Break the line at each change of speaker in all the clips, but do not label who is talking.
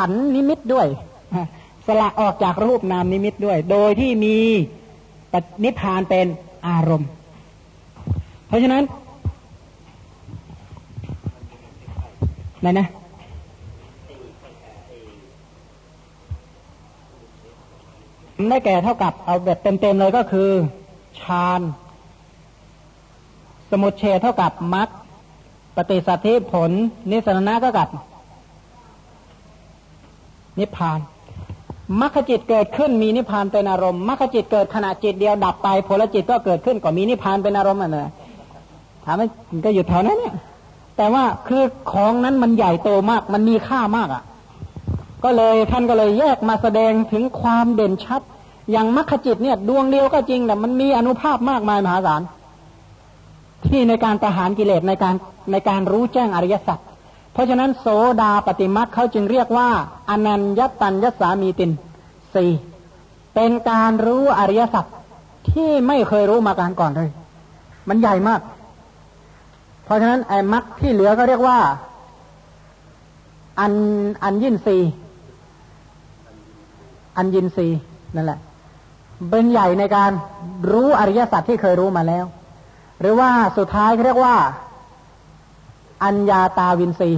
ขันนิมิตด้วยสละออกจากรูปนามนิมิตด้วย โดยที่มีนิพพานเป็นอารมณ์ เพราะฉะนั้นไหนนะได้แก่เท่ากับเอาแบบเต็มๆเลยก็คือฌานสมุทเฉเท่ากับมรรคปฏิสัทธิผล นิสรณะเท่ากับ นิพพานมรรคจิตเกิดขึ้นมีนิพพานเป็นอารมณ์มรรคจิตเกิดขณะจิตเดียวดับไปผลจิตก็เกิดขึ้นก็มีนิพพานเป็นอารมณ์อะเนะถามว่าก็อยู่แถวนั้นเนี่ย แต่ว่าคือของนั้นมันใหญ่โตมาก มันมีค่ามากอะ ก็เลยท่านก็เลยแยกมาแสดงถึงความเด่นชัด อย่างมรรคจิตเนี่ย ดวงเดียวก็จริงแต่มันมีอนุภาพมากมายมหาศาลที่ในการประหารกิเลสในการในการรู้แจ้งอริยสัจ เพราะฉะนั้นโสดาปฏิมักเขาจึงเรียกว่า อนัญญตัญญสามีตินสี่เป็นการรู้อริยสัจที่ไม่เคยรู้มาการก่อนเลย มันใหญ่มาก เพราะฉะนั้นไอ้มักที่เหลือก็เรียกว่า อันอันยินซีอันยินซีนั่นแหละ เป็นใหญ่ในการรู้อริยสัจที่เคยรู้มาแล้ว หรือว่าสุดท้ายเรียกว่า อัญญาตาวินซี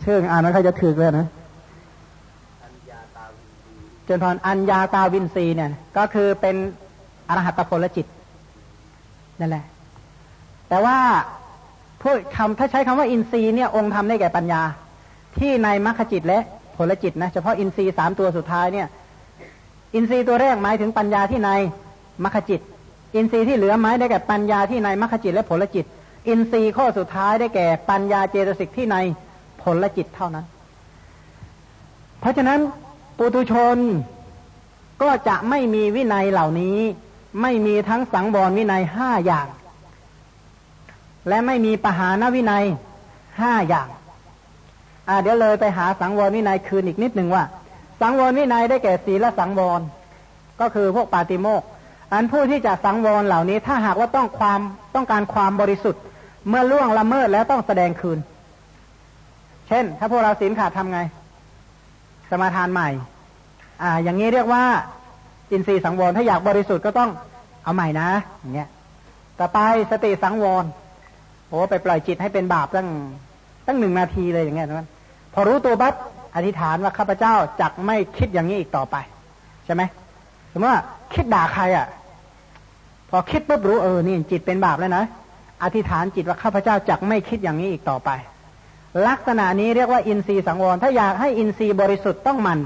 เชื่ออ่านนั้นเขาจะถือเลยนะจนพรอัญญาตาวินซีเนี่ย ก็คือเป็นอรหัตผลจิตนั่นแหละ แต่ว่าพูดคำถ้าใช้คำว่าอินทรีย์เนี่ยองค์ธรรมได้แก่ปัญญา ที่ในมรรคจิตและผลจิตนะเฉพาะอินทรีย์สามตัวสุดท้ายเนี่ย อินทรีย์ตัวแรกหมายถึงปัญญาที่ในมรรคจิต อินทรีย์ที่เหลือหมได้แก่ปัญญาที่ในมรรคจิตและผลจิต อินทรีย์ข้อสุดท้ายได้แก่ปัญญาเจตสิกที่ในผลจิตเท่านั้น เพราะฉะนั้นปุถุชนก็จะไม่มีวินัยเหล่านี้ ไม่มีทั้งสังวรวินัยห้าอย่าง และไม่มีปหานวินัยห้าอย่างอ่าเดี๋ยวเลยไปหาสังวรวินัยคืนอีกนิดหนึ่งว่า สังวรวินัยได้แก่ศีลสังวรก็คือพวกปาติโมก อันผู้ที่จะสังวรเหล่านี้ถ้าหากว่าต้องความต้องการความบริสุทธิ์ เมื่อล่วงละเมิดแล้วต้องแสดงคืน เช่น ถ้าพวกเราศีลขาดทำไง สมาทานใหม่ อ่า อย่างนี้เรียกว่า อินทรีย์สังวรถ้าอยากบริสุทธิ์ก็ต้องเอาใหม่นะอย่างเงี้ยต่อไปสติสังวรโอ้ไปปล่อยจิตให้เป็นบาปตั้งตั้งหนึ่งนาทีเลยอย่างเงี้ยนะพอรู้ตัวบัดอธิษฐานว่าข้าพเจ้าจักไม่คิดอย่างนี้อีกต่อไป ใช่ไหม มมติว่าคิดด่าใครอะ พอคิดปุ๊บรู้เออนี่จิตเป็นบาปแล้วนะอธิษฐานจิตว่าข้าพเจ้าจักไม่คิดอย่างนี้อีกต่อไป ลักษณะนี้เรียกว่าอินทรีย์สังวรถ้าอยากให้อินทรีย์บริสุทธิ์ต้องมัน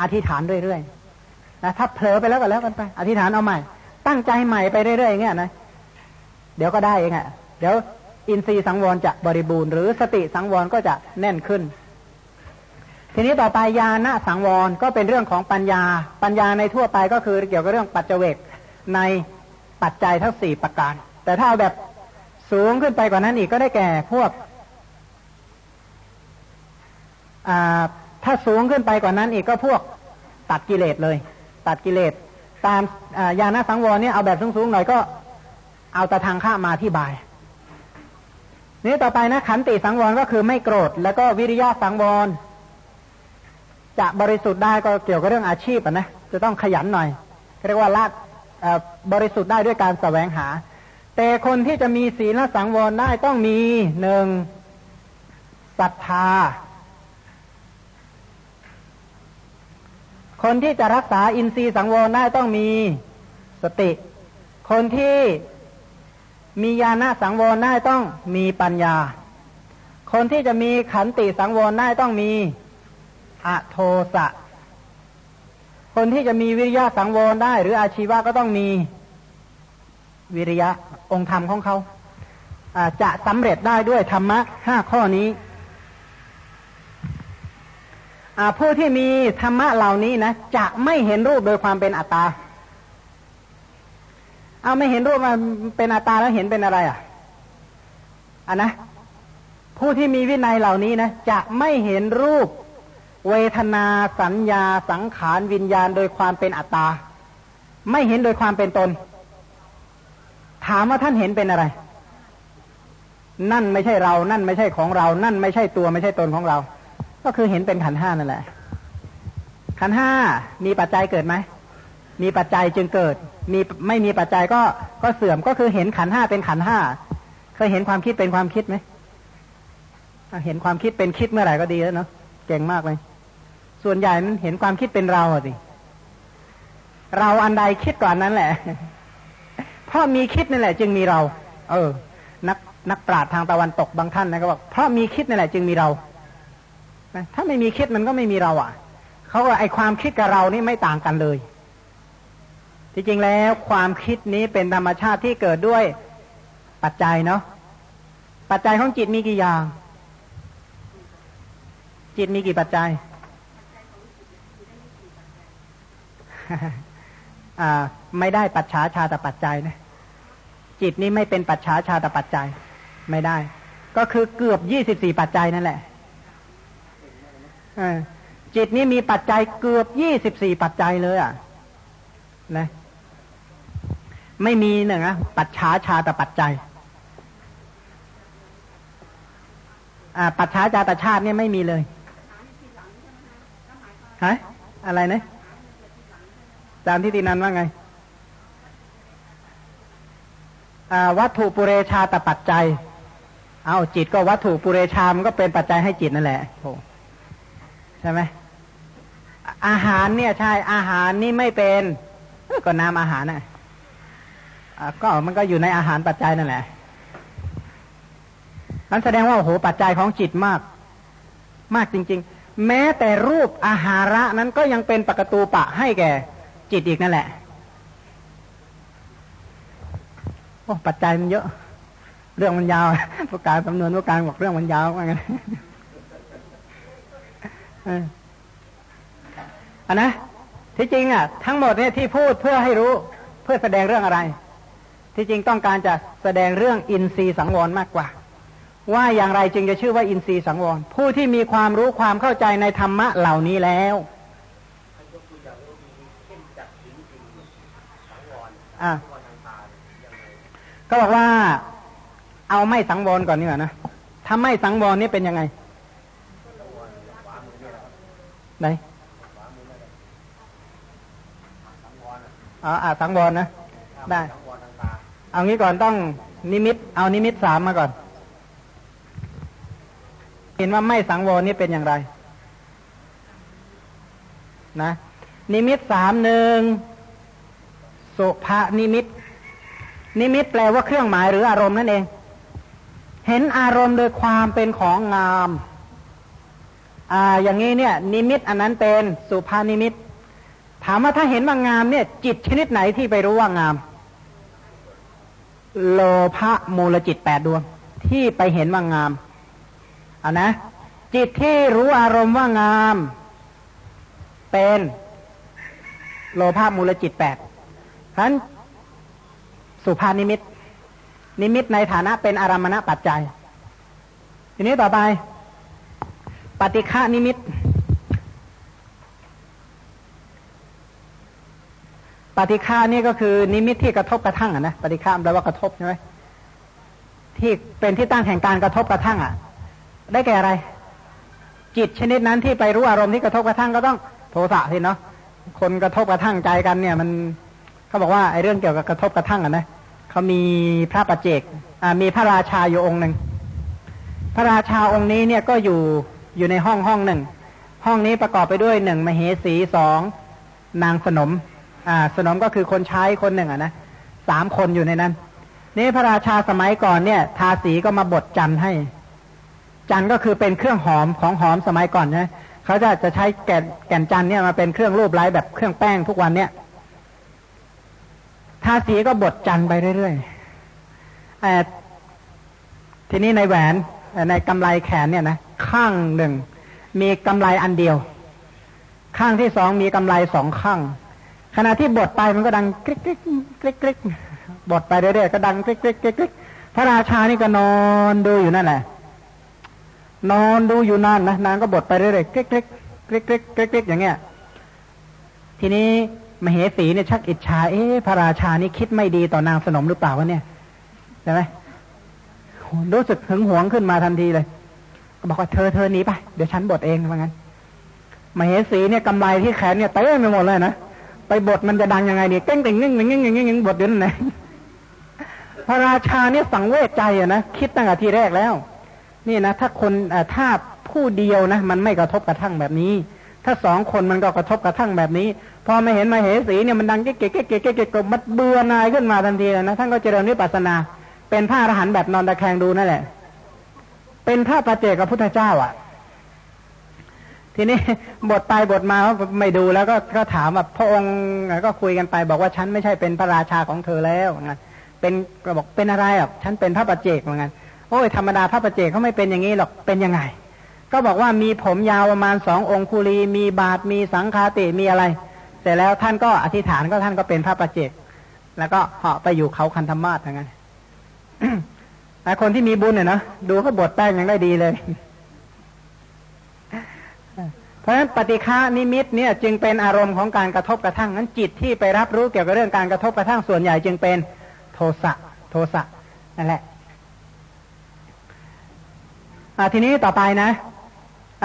อธิษฐานเรื่อยๆนะถ้าเผลอไปแล้วก็แล้วกันไป อธิษฐานเอาใหม่ ตั้งใจใหม่ไปเรื่อยๆอย่างเงี้ยนะเดี๋ยวก็ได้เองอะเดี๋ยวอินทรีย์สังวรจะบริบูรณ์หรือสติสังวรก็จะแน่นขึ้น ทีนี้ต่อไปญาณสังวรก็เป็นเรื่องของปัญญา ปัญญาในทั่วไปก็คือเกี่ยวกับเรื่องปัจเจกในปัจจัยทั้งสี่ประการ แต่ถ้าเอาแบบสูงขึ้นไปกว่านั้นอีกก็ได้แก่พวกถ้าสูงขึ้นไปกว่านั้นอีกก็พวกตัดกิเลสเลย ตัดกิเลสตามยาณสังวรเนี่ยเอาแบบสูงๆหน่อยก็เอาตะทางข้ามาที่บายนี้ต่อไปนะขันติสังวรก็คือไม่โกรธ แล้วก็วิริยะสังวร จะบริสุทธิ์ได้ก็เกี่ยวกับเรื่องอาชีพนะจะต้องขยันหน่อยเรียกว่าละบริสุทธิ์ได้ด้วยการแสวงหา แต่คนที่จะมีศีลสังวรได้ต้องมีหนึ่งศรัทธา คนที่จะรักษาอินทรีย์สังวรได้ต้องมีสติ คนที่มีญาณสังวรได้ต้องมีปัญญา คนที่จะมีขันติสังวรได้ต้องมี อโทสะ คนที่จะมีวิริยะสังวรได้ หรืออาชีวะก็ต้องมีวิริยะองค์ธรรมของเขาจะสำเร็จได้ด้วยธรรมะห้าข้อนี้ผู้ที่มีธรรมะเหล่านี้นะจะไม่เห็นรูปโดยความเป็นอัตตา เอาไม่เห็นรูปมันเป็นอัตตาแล้วเห็นเป็นอะไรอะอันนะ ผู้ที่มีวินัยเหล่านี้นะจะไม่เห็นรูป เวทนาสัญญาสังขารวิญญาณโดยความเป็นอัตตา ไม่เห็นโดยความเป็นตน ถามว่าท่านเห็นเป็นอะไร นั่นไม่ใช่เรา นั่นไม่ใช่ของเรา นั่นไม่ใช่ตัวไม่ใช่ตนของเรา ก็คือเห็นเป็นขันห้านั่นแหละ ขันห้ามีปัจจัยเกิดไหม มีปัจจัยจึงเกิด มีไม่มีปัจจัยก็ก็เสื่อมก็คือเห็นขันห้าเป็นขันห้าเคยเห็นความคิดเป็นความคิดไหมเห็นความคิดเป็นคิดเมื่อไหร่ก็ดีแล้วเนาะเก่งมากเลย ส่วนใหญ่นั้นเห็นความคิดเป็นเราสิเราอันใดคิดก่อนนั้นแหละเพราะมีคิดนั่นแหละ จึงมีเรา เออ นักนักปราชญ์ทางตะวันตกบางท่านนะก็บอกเพราะมีคิดนั่นแหละ จึงมีเราถ้าไม่มีคิดมันก็ไม่มีเรา อะเขาว่าไอความคิดกับเรานี่ไม่ต่างกันเลย ที่จริงแล้วความคิดนี้เป็นธรรมชาติที่เกิดด้วยปัจจัยเนาะปัจจัยของจิตมีกี่อย่าง จิตมีกี่ปัจจัยอ่า ไม่ได้ปัจฉาชาตปัจจัยนะจิตนี้ไม่เป็นปัจฉาชาตปัจจัย ไม่ได้ ก็คือเกือบยี่สิบสี่ปัจจัยนั่นแหละจิตนี้มีปัจจัยเกือบยี่สิบสี่ปัจจัยเลย อะ นะ ไม่มีหนึ่งอะปัจฉาชาตปัจจัยอ่าปัจฉาจาตชาติเนี่ยไม่มีเลยฮะอะไรนะ จามที่ตินันว่าไงวัตถุปุเรชาตปัจจัย เอาจิตก็วัตถุปุเรชามันก็เป็นปัจจัยให้จิตนั่นแหละโใช่ไหมอาหารเนี่ยใช่อาหารนี่ไม่เป็น ก็น้ำอาหารน่ะก็มันก็อยู่ในอาหารปัจจัยนั่นแหละนั้นแสดงว่าโอ้โหปัจจัยของจิตมาก มากจริง ๆ แม้แต่รูปอาหาระนั้นก็ยังเป็นปกตูปะให้แก่ จิตอีกนั่นแหละ โอ้ปัจจัยมันเยอะ เรื่องมันยาวผู้การคำนวณผู้การบอกเรื่องมันยาวว่างั้นอันนะที่จริงอะ ทั้งหมดเนี่ยที่พูดเพื่อให้รู้เพื่อแสดงเรื่องอะไร ที่จริงต้องการจะแสดงเรื่องอินทรีย์สังวรมากกว่า ว่าอย่างไรจึงจะชื่อว่าอินทรีย์สังวรผู้ที่มีความรู้ความเข้าใจในธรรมะเหล่านี้แล้ว อะก็บอกว่าเอาไม่สังวรก่อนนี่ก่อนนะถ้าไม่สังวรนี่เป็นยังไงไหนอ๋อสังวรนะ ได้ เอางี้ก่อนต้องนิมิต เอานิมิตสามมาก่อน เห็นว่าไม่สังวรนี่เป็นอย่างไร นะ นิมิตสามหนึ่งสุภนิมิต นิมิตแปลว่าเครื่องหมายหรืออารมณ์นั่นเอง เห็นอารมณ์โดยความเป็นของงามอ่าอย่างนี้เนี่ย นิมิตอันนั้นเป็นสุภานิมิต ถามว่าถ้าเห็นว่างามเนี่ย จิตชนิดไหนที่ไปรู้ว่างาม โลภะมูลจิตแปดดวง ที่ไปเห็นว่างามอานะ จิตที่รู้อารมณ์ว่างาม เป็น โลภะมูลจิตแปดฉะนั้นสุภานิมิต นิมิตในฐานะเป็นอารมณปัจจัย ทีนี้ต่อไป ปฏิฆานิมิต ปฏิฆานี่ก็คือนิมิตที่กระทบกระทั่งอะนะ ปฏิฆาแปลว่ากระทบใช่ไหมที่เป็นที่ตั้งแห่งการกระทบกระทั่งอะ ได้แก่อะไร จิตชนิดนั้นที่ไปรู้อารมณ์ที่กระทบกระทั่งก็ต้องโทสะสิเนาะ คนกระทบกระทั่งใจกันเนี่ย มันเขาบอกว่าไอ้เรื่องเกี่ยวกับกระทบกระทั่งอะนะเขามีพระประเจกอ่ามีพระราชาอยู่องค์หนึ่งพระราชาองค์นี้เนี่ยก็อยู่อยู่ในห้องห้องหนึ่ง ห้องนี้ประกอบไปด้วยหนึ่งมเหสีสองนางสนม อ่า สนมก็คือคนใช้คนหนึ่งอะนะสามคนอยู่ในนั้น นี่พระราชาสมัยก่อนเนี่ย ทาสีก็มาบดจันให้ จันก็คือเป็นเครื่องหอมของหอมสมัยก่อนใช่ เขาจะจะใช้แก่นแก่นจันเนี่ยมาเป็นเครื่องรูปไร้แบบเครื่องแป้งทุกวันเนี่ยทาสีก็บดจันทน์ไปเรื่อยๆทีนี้ในแหวนในกำไลแขนเนี่ยนะข้างหนึ่งมีกำไลอันเดียว ข้างที่สองมีกำไลสองข้าง ขณะที่บดไปมันก็ดังกริ๊กกริ๊กกริ๊กกริ๊กบดไปเรื่อยๆก็ดังกริ๊กกริ๊กกริ๊กกริ๊กพระราชานี่ก็นอนดูอยู่นั่นแหละ นอนดูอยู่นานนะนางก็บดไปเรื่อยๆกริ๊กกริ๊กกริ๊กกริ๊กกริ๊กกริ๊กอย่างเงี้ย ทีนี้มเหสีเนี่ยชักอิจฉาเอ๊ะพระราชานี่คิดไม่ดีต่อนางสนมหรือเปล่าวะเนี่ยใช่ไหมรู้สึกหึงหวงขึ้นมาทันทีเลย ก็บอกว่าเธอเธอหนีไปเดี๋ยวฉันบทเองว่างั้นมเหสีเนี่ยกำไรที่แขนเนี่ยเต้ไปหมดเลยนะไปบทมันจะดังยังไงเนี่ยเก้งติงเง่งเง่งเง่งเง่งบทเดี๋ยวนั้นพระราชาเนี่ยสังเวชใจอะนะคิดตั้งแต่ทีแรกแล้ว นี่นะ ถ้าคนถ้าผู้เดียวนะ มันไม่กระทบกระทั่งแบบนี้ ถ้าสองคนมันก็กระทบกระทั่งแบบนี้ พอมาเห็นมาเหสีเนี่ยมันดังเก๊กเก๊กเก๊กเก๊กเก๊กมันเบื่อนายขึ้นมาทันทีเลยนะท่านก็เจริญวิปัสนา เป็นพระอรหันต์แบบนอนตะแคงดูนั่นแหละ เป็นพระประเจกับพุทธเจ้า อะ ทีนี้บทไปบทมาไม่ดูแล้วก็ก็ถามว่าพระองค์ก็คุยกันไปบอกว่าฉันไม่ใช่เป็นพระราชาของเธอแล้วงั้นเป็นก็บอกเป็นอะไรอะฉันเป็นพระประเจกเหมือนกัน โอ้ยธรรมดาพระประเจกเขาไม่เป็นอย่างนี้หรอกเป็นยังไง ก็บอกว่ามีผมยาวประมาณสององคุลีมีบาทมีสังฆาติมีอะไร เสร็จแล้วท่านก็อธิษฐานก็ท่านก็เป็นพระประเจก แล้วก็เหาะไปอยู่เขาคันธมาศอย่างนั้นแต่คนที่มีบุญเนี่ยนะดูเขาบทแป้งยังได้ดีเลย เพราะฉะนั้นปฏิฆานิมิตเนี่ย จึงเป็นอารมณ์ของการกระทบกระทั่งนั้นจิตที่ไปรับรู้เกี่ยวกับเรื่องการกระทบกระทั่งส่วนใหญ่ จึงเป็นโทสะโทสะนั่นแหละ ทีนี้ต่อไปนะ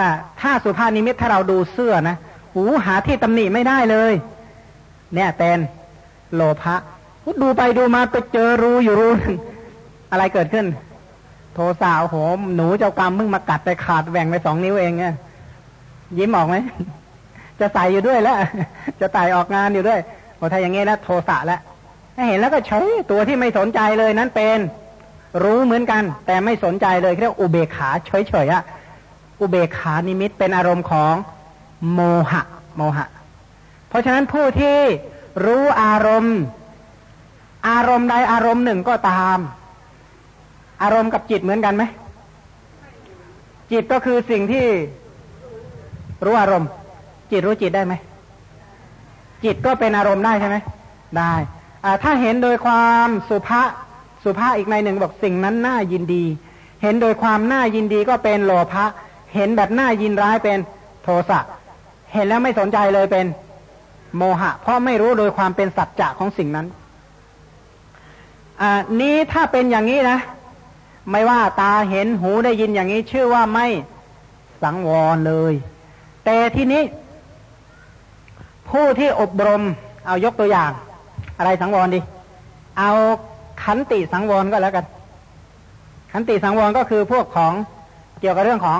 อ่าถ้าสุภาพนิมิตถ้าเราดูเสื้อนะหูหาที่ตำหนิไม่ได้เลย เนี่ยเป็นโลภะดูไปดูมาไปเจอรูอยู่รูนึงอะไรเกิดขึ้น โทสาวโหมหนูเจ้ากรรมมึงมากัดไปขาดแหว่งไปสองนิ้วเองไงยิ้มออกไหมจะใส่อยู่ด้วยแล้วจะไต่ออกงานอยู่ด้วยโอ้ถ้าอย่างงี้แล้วโทสะแล้วเห็นแล้วก็เฉยตัวที่ไม่สนใจเลยนั้นเป็น รู้เหมือนกัน แต่ไม่สนใจเลยเรียกอุเบกขาเฉยๆอะอุเบกขานิมิตเป็นอารมณ์ของโมหะ โมหะ เพราะฉะนั้นผู้ที่รู้อารมณ์ อารมณ์ใดอารมณ์หนึ่งก็ตาม อารมณ์กับจิตเหมือนกันไหมจิตก็คือสิ่งที่รู้อารมณ์ จิตรู้จิตได้ไหมจิตก็เป็นอารมณ์ได้ใช่ไหมได้ถ้าเห็นโดยความสุภาษ สุภาอีกในหนึ่งบอกสิ่งนั้นน่ายินดี เห็นโดยความน่ายินดีก็เป็นโลภะเห็นแบบน่ายินร้ายเป็นโทสะเห็นแล้วไม่สนใจเลยเป็นโมหะ เพราะไม่รู้โดยความเป็นสัจจะของสิ่งนั้นอ่านี้ถ้าเป็นอย่างนี้นะ ไม่ว่าตาเห็นหูได้ยินอย่างนี้ ชื่อว่าไม่สังวรเลย แต่ที่นี้ ผู้ที่อบรม เอายกตัวอย่าง อะไรสังวรดี เอา ขันติสังวรก็แล้วกัน ขันติสังวรก็คือพวกของเกี่ยวกับเรื่องของ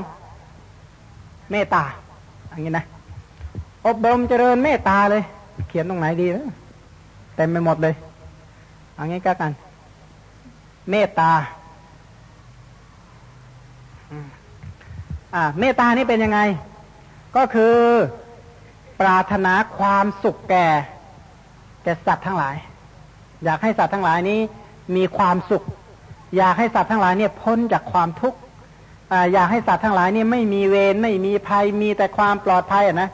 เมตตาอย่างนี้นะ อบรมเจริญเมตตาเลย เขียนตรงไหนดีนะเต็มไปหมดเลยอย่างนี้ก็กัน เมตตาอ่าเมตตานี่เป็นยังไง ก็คือปรารถนาความสุขแก่ แก่สัตว์ทั้งหลาย อยากให้สัตว์ทั้งหลายนี้ มีความสุข อยากให้สัตว์ทั้งหลายเนี่ยพ้นจากความทุกข์อยากให้สัตว์ทั้งหลายเนี่ยไม่มีเวรไม่มีภัยมีแต่ความปลอดภัยอะนะ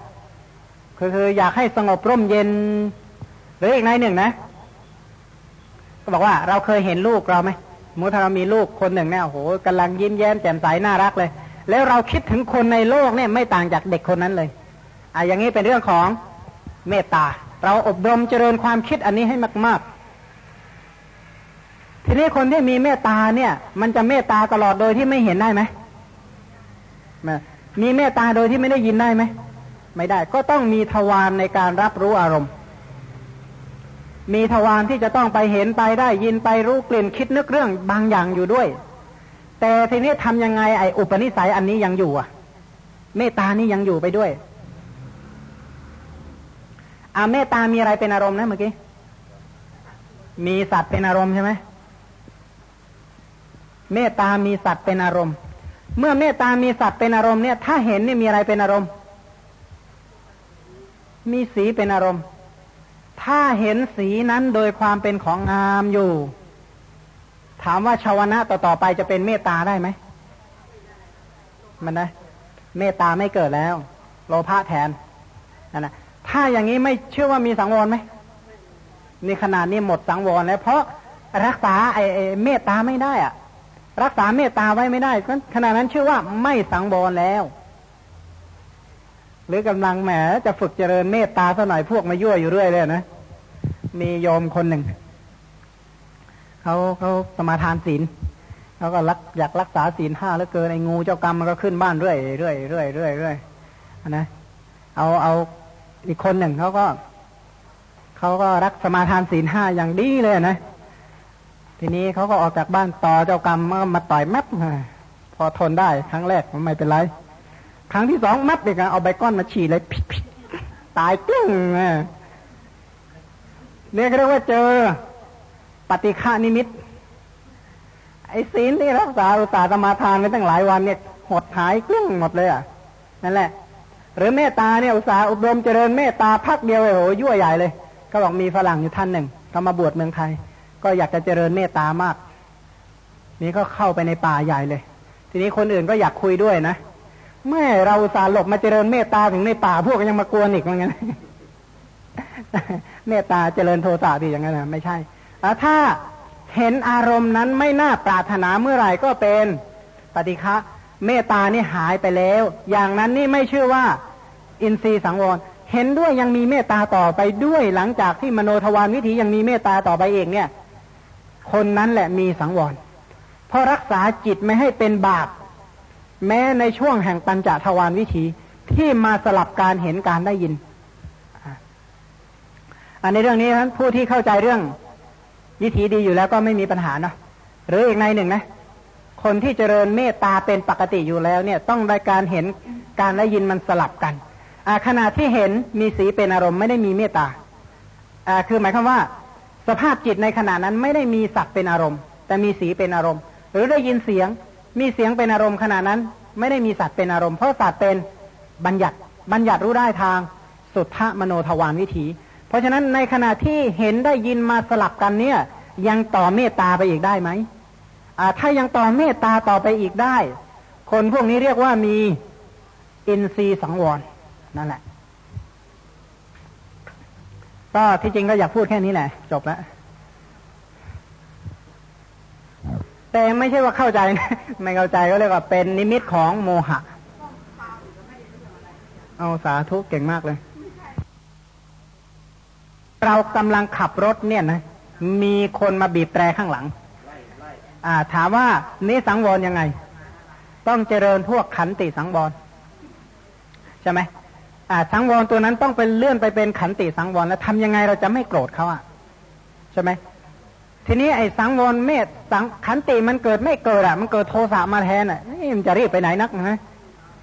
คือคืออยากให้สงบร่มเย็น หรืออีกในหนึ่งนะก็บอกว่าเราเคยเห็นลูกเราไหมมุถ้าเรามีลูกคนหนึ่งเนี่ยโอ้โหกำลังยิ้มแย้มแจ่มใสน่ารักเลย แล้วเราคิดถึงคนในโลกเนี่ยไม่ต่างจากเด็กคนนั้นเลยอะอย่างนี้เป็นเรื่องของเมตตา เราอบรมเจริญความคิดอันนี้ให้มาก ๆ ทีนี้คนที่มีเมตตาเนี่ย มันจะเมตตาตลอดโดยที่ไม่เห็นได้ไหมมีเมตตาโดยที่ไม่ได้ยินได้ไหมไม่ได้ ก็ต้องมีทวารในการรับรู้อารมณ์ มีทวารที่จะต้องไปเห็นไปได้ยินไปรู้กลิ่นคิดนึกเรื่องบางอย่างอยู่ด้วย แต่ทีนี้ทำยังไงไอ้อุปนิสัยอันนี้ยังอยู่อะ เมตตานี่ยังอยู่ไปด้วยอาเมตตามีอะไรเป็นอารมณ์นะเมื่อกี้ มีสัตว์เป็นอารมณ์ใช่ไหม เมตตามีสัตว์เป็นอารมณ์ เมื่อเมตตามีสัตว์เป็นอารมณ์เนี่ย ถ้าเห็นนี่มีอะไรเป็นอารมณ์ มีสีเป็นอารมณ์ ถ้าเห็นสีนั้นโดยความเป็นของงามอยู่ ถามว่าชาวนะต่อต่อไปจะเป็นเมตตาได้ไหมมันนะเมตตาไม่เกิดแล้ว โลภะแทนนั่นนะถ้าอย่างนี้ไม่เชื่อว่ามีสังวรไหมนี่ขนาดนี้หมดสังวรแล้ว เพราะรักษาไอ้เมตตาไม่ได้อะ รักษาเมตตาไว้ไม่ได้ขณะนั้นชื่อว่าไม่สังวรแล้ว หรือกำลังแหมจะฝึกเจริญเมตตาสัหน่อยพวกมายั่วอยู่เรื่อยเลยนะมีโยมคนหนึ่งเขาเขาสมาทานศีลเขาก็รักอยากรักษาศีลห้าแล้วเกินไอ้งูเจ้ากรรมมันก็ขึ้นบ้านเรื่อยเรื่อยเรื่อยเรื่อยเรื่อยนะเอาเอาอีกคนหนึ่งเขาก็เขาก็รักสมาทานศีลห้าอย่างดีเลยนะ ทีนี้เขาก็ออกจากบ้านต่อเจ้ากรรมมาต่อยแมปพอทนได้ครั้งแรกมันไม่เป็นไร ครั้งที่สองแมปเด็กเอาใบก้อนมาฉีดเลยผิดตายกึ้งเนี่ยเรียกว่าเจอปฏิฆานิมิต ไอ้ศีลที่รักษาอุตสาสมาทานไปตั้งหลายวันเนี่ยหดหายกลิ้งหมดเลยอะนั่นแหละหรือเมตตาเนี่ยอุตสาอบรมเจริญเมตตาพักเดียวโอ้โหยั่วใหญ่เลย ก็บอกมีฝรั่งอยู่ท่านหนึ่งเขามาบวชเมืองไทย ก็อยากจะเจริญเมตตามาก นี่ก็เข้าไปในป่าใหญ่เลย ทีนี้คนอื่นก็อยากคุยด้วยนะแม่เราสาหลบมาเจริญเมตตาถึงในป่าพวกยังมากวนอีกเหมือนกันเมตตาเจริญโทสะดีอย่างนั้นนะไม่ใช่ถ้าเห็นอารมณ์นั้นไม่น่าปรารถนาเมื่อไหร่ก็เป็นปฏิฆะเมตตานี่หายไปแล้ว อย่างนั้นนี่ไม่ชื่อว่า อินทรีย์สังวรเห็นด้วยยังมีเมตตาต่อไปด้วยหลังจากที่มโนทวารวิถียังมีเมตตาต่อไปเองเนี่ย คนนั้นแหละมีสังวร เพราะรักษาจิตไม่ให้เป็นบาป แม้ในช่วงแห่งปัญจทวารวิถีที่มาสลับการเห็นการได้ยิน อันในเรื่องนี้ท่านผู้ที่เข้าใจเรื่องวิธีดีอยู่แล้วก็ไม่มีปัญหาเนาะหรืออีกในหนึ่งนะ คนที่เจริญเมตตาเป็นปกติอยู่แล้วเนี่ยต้องได้การเห็นการได้ยินมันสลับกันอ่าขณะที่เห็นมีสีเป็นอารมณ์ไม่ได้มีเมตตาคือหมายความว่า สภาพจิตในขณะนั้นไม่ได้มีสักเป็นอารมณ์ แต่มีสีเป็นอารมณ์ หรือได้ยินเสียงมีเสียงเป็นอารมณ์ขณะนั้น ไม่ได้มีสัตว์เป็นอารมณ์เพราะสัตว์เป็นบัญญัติบัญญัติรู้ได้ทางสุทธมโนทวารวิถี เพราะฉะนั้นในขณะที่เห็นได้ยินมาสลับกันเนี่ย ยังต่อเมตตาไปอีกได้ไหมถ้ายังต่อเมตตาต่อไปอีกได้ คนพวกนี้เรียกว่ามีอินทรีย์สังวรนั่นแหละ ก็ที่จริงก็อยากพูดแค่นี้แหละ จบแล้วแต่ไม่ใช่ว่าเข้าใจนะไม่เข้าใจก็เรียกว่าเป็นนิมิตของโมหะ เอาสาธุเก่งมากเลย เรากำลังขับรถเนี่ยนะมีคนมาบีบแตรข้างหลัง อ่า ถามว่านี่สังวรยังไง ต้องเจริญพวกขันติสังวรใช่ไหม สังวรตัวนั้นต้องเป็นเลื่อนไปเป็นขันติสังวรแล้วทำยังไงเราจะไม่โกรธเขาอะใช่ไหมทีนี้ไอ้สังวรเมตสังขันติมันเกิดไม่เกิดอะ มันเกิดโทสะมาแทนอะนี่มันจะรีบไปไหนนักนะ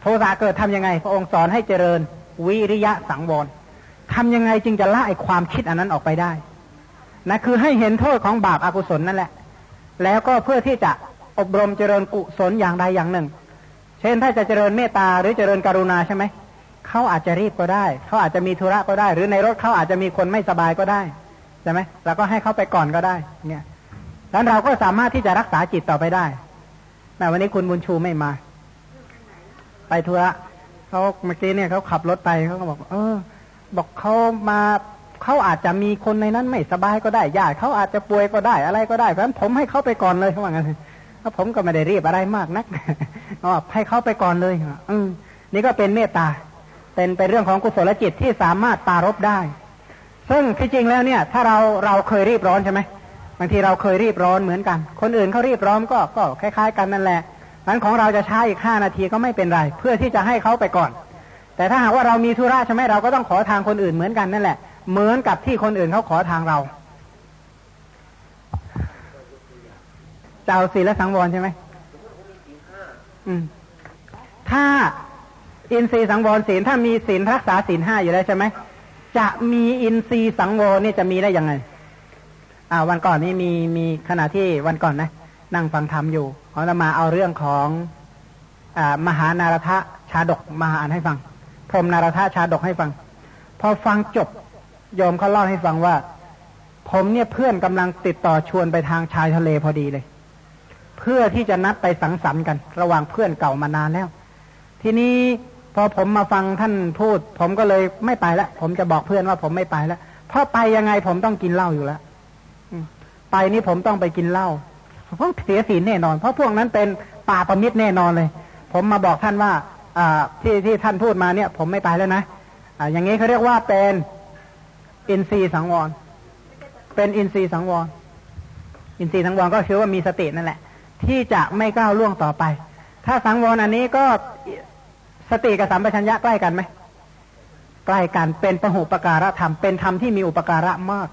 โทสะเกิดทํำยังไง พระองค์สอนให้เจริญ วิริยะสังวรทำยังไงจึงจะละไอความคิดอันนั้นออกไปได้นะคือให้เห็นโทษของบาปอากุศลนั่นแหละ แล้วก็เพื่อที่จะอบรมเจริญกุศลอย่างใดอย่างหนึ่ง เช่นถ้าจะเจริญเมตตาหรือเจริญกรุณาใช่ไหม เขาอาจจะรีบก็ได้เขาอาจจะมีธุระก็ได้ หรือในรถเขาอาจจะมีคนไม่สบายก็ได้ใช่ไหมเราก็ให้เขาไปก่อนก็ได้ เนี่ยแล้วเราก็สามารถที่จะรักษาจิตต่อไปได้แต่วันนี้คุณบุญชูไม่มา ไปธุระเขาเมื่อกี้เนี่ยเขาขับรถไปเขาก็บอก เออ บอกเขามาเขาอาจจะมีคนในนั้นไม่สบายก็ได้ญาติเขาอาจจะป่วยก็ได้อะไรก็ได้เพราะฉะนั้นผมให้เขาไปก่อนเลยเขาว่างั้นแล้วผมก็ไม่ได้รีบอะไรมากนักอ๋อให้เขาไปก่อนเลยอืมนี่ก็เป็นเมตตา เป็นเป็นเรื่องของกุศลจิตที่สามารถปารบได้ ซึ่งที่จริงแล้วเนี่ย ถ้าเราเราเคยรีบร้อนใช่ไหมบางทีเราเคยรีบร้อนเหมือนกัน คนอื่นเขารีบร้อนก็ก็คล้าย ๆ กันนั่นแหละนั้นของเราจะช้าอีกห้านาทีก็ไม่เป็นไร เพื่อที่จะให้เขาไปก่อน แต่ถ้าหากว่าเรามีธุระใช่ไหมเราก็ต้องขอทางคนอื่นเหมือนกันนั่นแหละ เหมือนกับที่คนอื่นเขาขอทางเรา เจะเอาศีลสังวรใช่ไหมอืมถ้า อินทรีย์สังวรศีลถ้ามีศีลรักษาศีลห้าอยู่แล้วใช่ไหมจะมีอินทรีย์สังวรนี่จะมีได้ยังไง อ่า วันก่อนนี้มีมีขณะที่วันก่อนนะ นั่งฟังธรรมอยู่เขาจะมาเอาเรื่องของอ่ามหานารทะชาดกมาอ่านให้ฟัง พรมนารธาชาดกให้ฟัง พอฟังจบยอมเขาเล่าให้ฟังว่า ผมเนี่ยเพื่อนกำลังติดต่อชวนไปทางชายทะเลพอดีเลย เพื่อที่จะนัดไปสังสรรค์กัน ระหว่างเพื่อนเก่ามานานแล้ว ทีนี้ พอผมมาฟังท่านพูด ผมก็เลยไม่ไปแล้วผมจะบอกเพื่อนว่าผมไม่ไปแล้วเพราะไปยังไงผมต้องกินเหล้าอยู่แล้วไปนี่ผมต้องไปกินเหล้าเพราะเสียศีลแน่นอน เพราะพวกนั้นเป็นป่าประมิตรแน่นอนเลย ผมมาบอกท่านว่าที่ที่ท่านพูดมาเนี่ย ผมไม่ไปแล้วนะอ่าอย่างนี้เขาเรียกว่าเป็นอินทรีย์สังวร เป็นอินทรีย์สังวร อินทรีย์สังวรก็คือว่ามีสตินั่นแหละ ที่จะไม่ก้าวล่วงต่อไป ถ้าสังวรอันนี้ก็ สติกับสัมปชัญญะใกล้กันไหมใกล้กันเป็นประหุปการะธรรมเป็นธรรมที่มีอุปการะมาก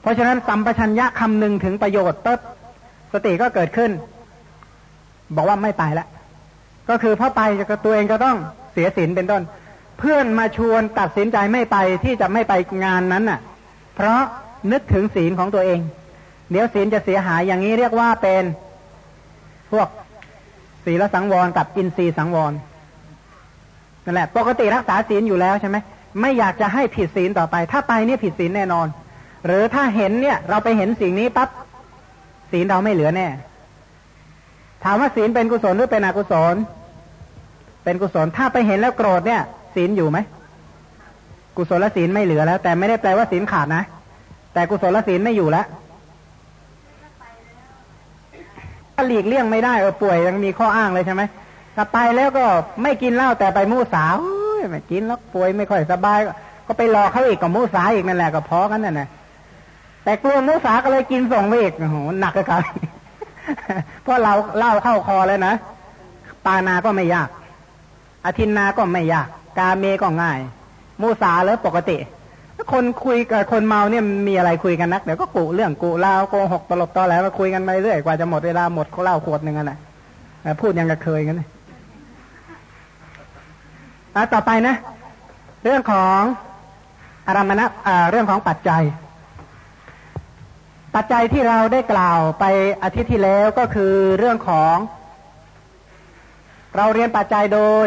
เพราะฉะนั้นสัมปชัญญะคำหนึ่งถึงประโยชน์ปุ๊บสติก็เกิดขึ้น บอกว่าไม่ไปแล้วก็คือพอไปตัวเองก็ต้องเสียสินเป็นต้น เพื่อนมาชวนตัดสินใจไม่ไปที่จะไม่ไปงานนั้นน่ะ เพราะนึกถึงศีลของตัวเอง เดี๋ยวศีลจะเสียหายอย่างนี้เรียกว่าเป็นพวกศีลสังวรกับอินทรีย์สังวร นั่นแหละ ปกติรักษาศีลอยู่แล้วใช่ไหมไม่อยากจะให้ผิดศีลต่อไป ถ้าไปเนี่ยผิดศีลแน่นอน หรือถ้าเห็นเนี่ย เราไปเห็นสิ่งนี้ปั๊บศีลเราไม่เหลือแน่ ถามว่าศีลเป็นกุศลหรือเป็นอกุศล เป็นกุศลถ้าไปเห็นแล้วโกรธเนี่ย ศีลอยู่ไหมกุศลศีลไม่เหลือแล้ว แต่ไม่ได้แปลว่าศีลขาดนะ แต่กุศลศีลไม่อยู่แล้วถ้าหลีกเลี่ยงไม่ได้เออป่วยยังมีข้ออ้างเลยใช่ไหม ถ้าไปแล้วก็ไม่กินเหล้าแต่ไปมู่สาวไม่กินแล้วป่วยไม่ค่อยสบาย ก็ไปรอเขาอีกกับมู่สาอีกนั่นแหละก็พอกันนั่นแหละแต่กลัวมู่สาก็เลยกินส่งไปอีกโอ้โหหนักเลยครับเพราะเราเล่าเข้าคอเลยนะปานาก็ไม่ยากอาทินนาก็ไม่ยาก กาเมก็ง่าย มูสาแล้วปกติคนคุยกับคนเมาเนี่ยมีอะไรคุยกันนักเดี๋ยวก็กุเรื่องกุเล่าโกหกตลบตอแล้วมาคุยกันไปเรื่อยกว่าจะหมดเวลาหมดเขาเล่าขวดหนึ่งกันนะพูดยังกะเคยกันเลย ต่อไปนะ เรื่องของอารมณะเรื่องของปัจจัย ปัจจัยที่เราได้กล่าวไปอาทิตย์ที่แล้วก็คือเรื่องของ เราเรียนปัจจัยโดย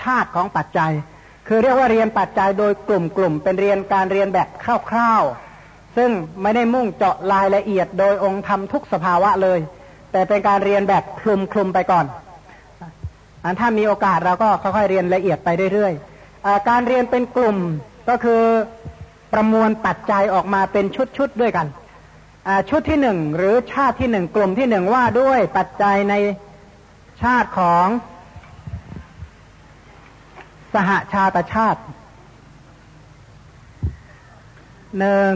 ชาติของปัจจัย คือเรียกว่าเรียนปัจจัยโดยกลุ่มๆเป็นเรียนการเรียนแบบคร่าวๆ ซึ่งไม่ได้มุ่งเจาะรายละเอียดโดยองค์ธรรมทุกสภาวะเลย แต่เป็นการเรียนแบบคลุมๆไปก่อน อันถ้ามีโอกาสเราก็ค่อยๆเรียนละเอียดไปเรื่อยๆการเรียนเป็นกลุ่มก็คือประมวลปัจจัยออกมาเป็นชุดๆด้วยกันชุดที่หนึ่งหรือชาติที่หนึ่งกลุ่มที่หนึ่งว่าด้วยปัจจัยในชาติของสหชาตชาติหนึ่ง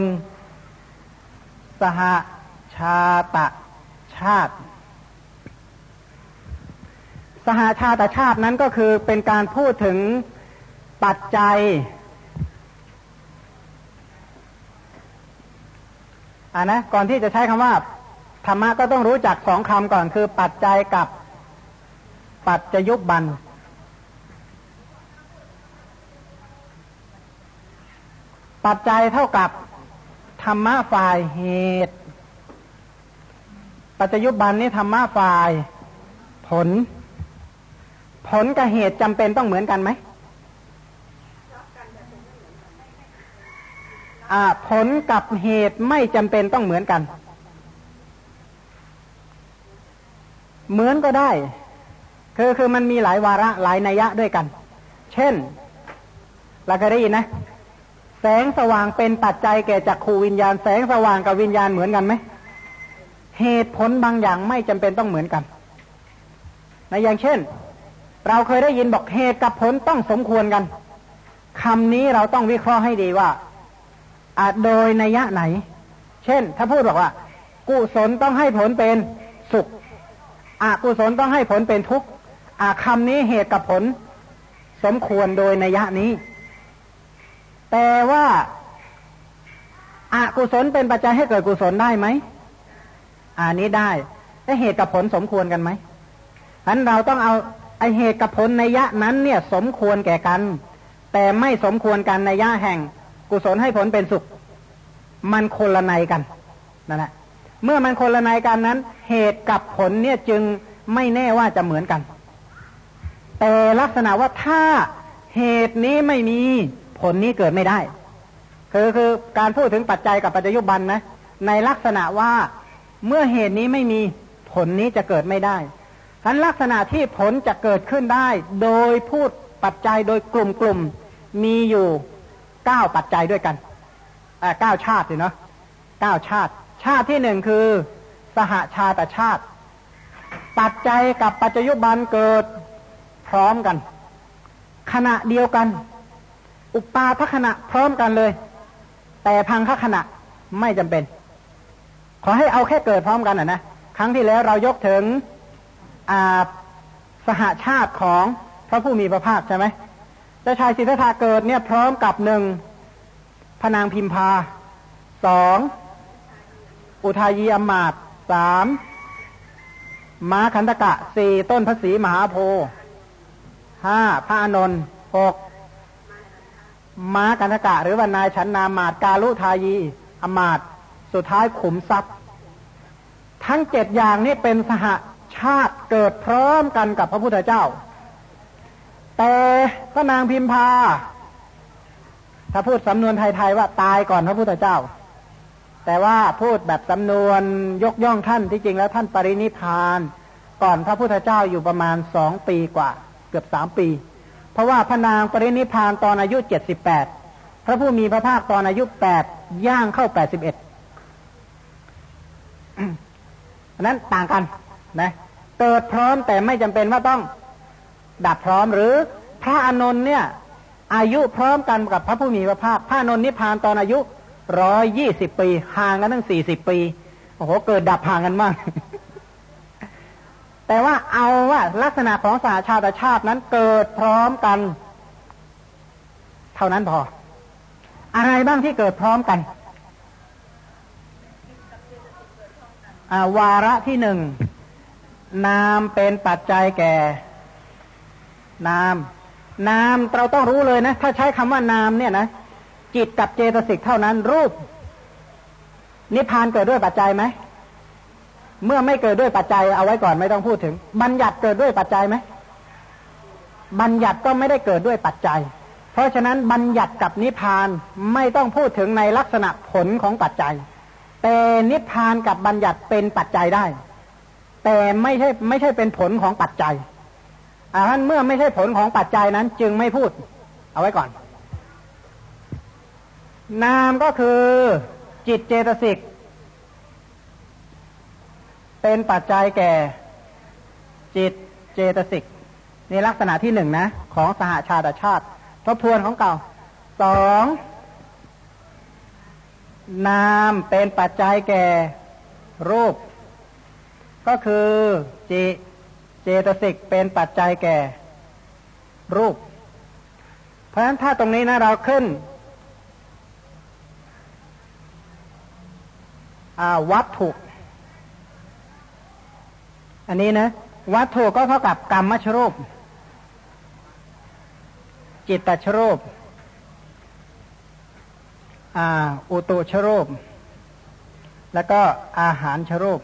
สหชาตชาติ หาชาติชาตินั้นก็คือเป็นการพูดถึงปัจจัยอ่านะก่อนที่จะใช้คำว่าธรรมะก็ต้องรู้จักสองคำก่อนคือ ปัจจัยกับปัจจยุบันปัจจัยเท่ากับธรรมะฝ่ายเหตุ ปัจจยุบันนี้ธรรมะฝ่ายผล ผลกับเหตุจำเป็นต้องเหมือนกันไหมผลกับเหตุไม่จำเป็นต้องเหมือนกัน เหมือนก็ได้ คือคือมันมีหลายวาระหลายนัยยะด้วยกัน เช่นเราเคยได้ยินนะ แสงสว่างเป็นปัจจัยแก่จักขูวิญญาณ แสงสว่างกับวิญญาณเหมือนกันไหม เหตุผลบางอย่างไม่จำเป็นต้องเหมือนกันนะอย่างเช่น เราเคยได้ยินบอกเหตุกับผลต้องสมควรกันคำนี้เราต้องวิเคราะห์ให้ดีว่าอาจโดยนัยะไหน เช่น ถ้าพูดบอกว่า กุศลต้องให้ผลเป็นสุขอกุศลต้องให้ผลเป็นทุกข์อาคำนี้เหตุกับผล สมควรโดยนัยยะนี้ แต่ว่าอากุศลเป็นปัจจัยให้เกิดกุศลได้ไหมอันนี้ได้แต่เหตุกับผลสมควรกันไหมอันเราต้องเอา ไอเหตุกับผลในยะนั้นเนี่ยสมควรแก่กัน แต่ไม่สมควรกันในยะแห่ง กุศลให้ผลเป็นสุข มันคนละในกันนั่นแหละเมื่อมันคนละในกันนั้น เหตุกับผลเนี่ยจึงไม่แน่ว่าจะเหมือนกัน แต่ลักษณะว่าถ้าเหตุนี้ไม่มีผลนี้เกิดไม่ได้ คือคือการพูดถึงปัจจัยกับปัจจยุบันนะ ในลักษณะว่าเมื่อเหตุนี้ไม่มีผลนี้จะเกิดไม่ได้ ทันลักษณะที่ผลจะเกิดขึ้นได้ โดยพูดปัจจัยโดยกลุ่มกลุ่มมีอยู่เก้าปัจจัยด้วยกันเก้าชาติเนาะเก้าชาติ ชาติที่หนึ่งคือ สหาชาติชาติ ปัจจัยกับปัจจยุบันเกิดพร้อมกัน ขณะเดียวกัน อุปาทขณะพร้อมกันเลย แต่พังคขณะไม่จำเป็น ขอให้เอาแค่เกิดพร้อมกันอะนะครั้งที่แล้วเรายกถึง สหาชาติของพระผู้มีพระภาคใช่ไหมเจ้าชายสิทธัตถะเกิดเนี่ยพร้อมกับหนึ่งพนางพิมพาสองอุทายีอมาตสามม้าคันตกะสี่ต้นพระศรีมหาโพธิ์ห้าพระอนนท์หกม้ากันตกะ หรือว่านายชันนามาตกาลุทายี อมาตสุดท้ายขุมทรัพย์ ทั้งเจ็ดอย่างนี้เป็นสห ชาติเกิดพร้อมกันกับพระพุทธเจ้า แต่พระนางพิมพา ถ้าพูดสำนวนไทยๆว่าตายก่อนพระพุทธเจ้า แต่ว่าพูดแบบสำนวนยกย่องท่านที่จริงแล้วท่านปรินิพาน ก่อนพระพุทธเจ้าอยู่ประมาณสองปีกว่า เกือบสามปี เพราะว่าพระนางปรินิพานตอนอายุเจ็ดสิบแปดพระผู้มีพระภาคตอนอายุแปดย่างเข้าแปดสิบเอ็ดนั้นต่างกันนะ เกิดพร้อมแต่ไม่จำเป็นว่าต้องดับพร้อมหรือพระอนนท์เนี่ย อายุพร้อมกันกับพระผู้มีพระภาคพระอนนท์นิพพานตอนอายุร้อยยี่สิบปีห่างกันตั้งสี่สิบปีโอ้โหเกิดดับห่างกันมาก แต่ว่าเอาว่าลักษณะของสาชาติชาตินั้นเกิดพร้อมกัน เท่านั้นพอ อะไรบ้างที่เกิดพร้อมกันวาระที่หนึ่ง นามเป็นปัจจัยแก่ นาม นามเราต้องรู้เลยนะ ถ้าใช้คำว่านามเนี่ยนะจิตกับเจตสิกเท่านั้น รูป นิพพานเกิดด้วยปัจจัยไหมเมื่อไม่เกิดด้วยปัจจัยเอาไว้ก่อนไม่ต้องพูดถึง บัญญัติเกิดด้วยปัจจัยไหมบัญญัติก็ไม่ได้เกิดด้วยปัจจัย เพราะฉะนั้นบัญญัติกับนิพพานไม่ต้องพูดถึงในลักษณะผลของปัจจัย แต่นิพพานกับบัญญัติเป็นปัจจัยได้ แต่ไม่ใช่ไม่ใช่เป็นผลของปัจจัยอ่าท่านเมื่อไม่ใช่ผลของปัจจัยนั้น จึงไม่พูด เอาไว้ก่อน นามก็คือจิตเจตสิกเป็นปัจจัยแก่ จิตเจตสิกในลักษณะที่หนึ่งนะ ของสหาชาติชาติ ทบทวนของเก่าสองนามเป็นปัจจัยแก่รูป ก็คือจิเจตสิกเป็นปัจจัยแก่ รูป เพราะฉะนั้นถ้าตรงนี้นะเราขึ้นวัตถุ อันนี้นะ วัตถุก็เท่ากับกรรมชรูป จิตตชรูปอุตุชโรบแล้วก็อาหารชโรบ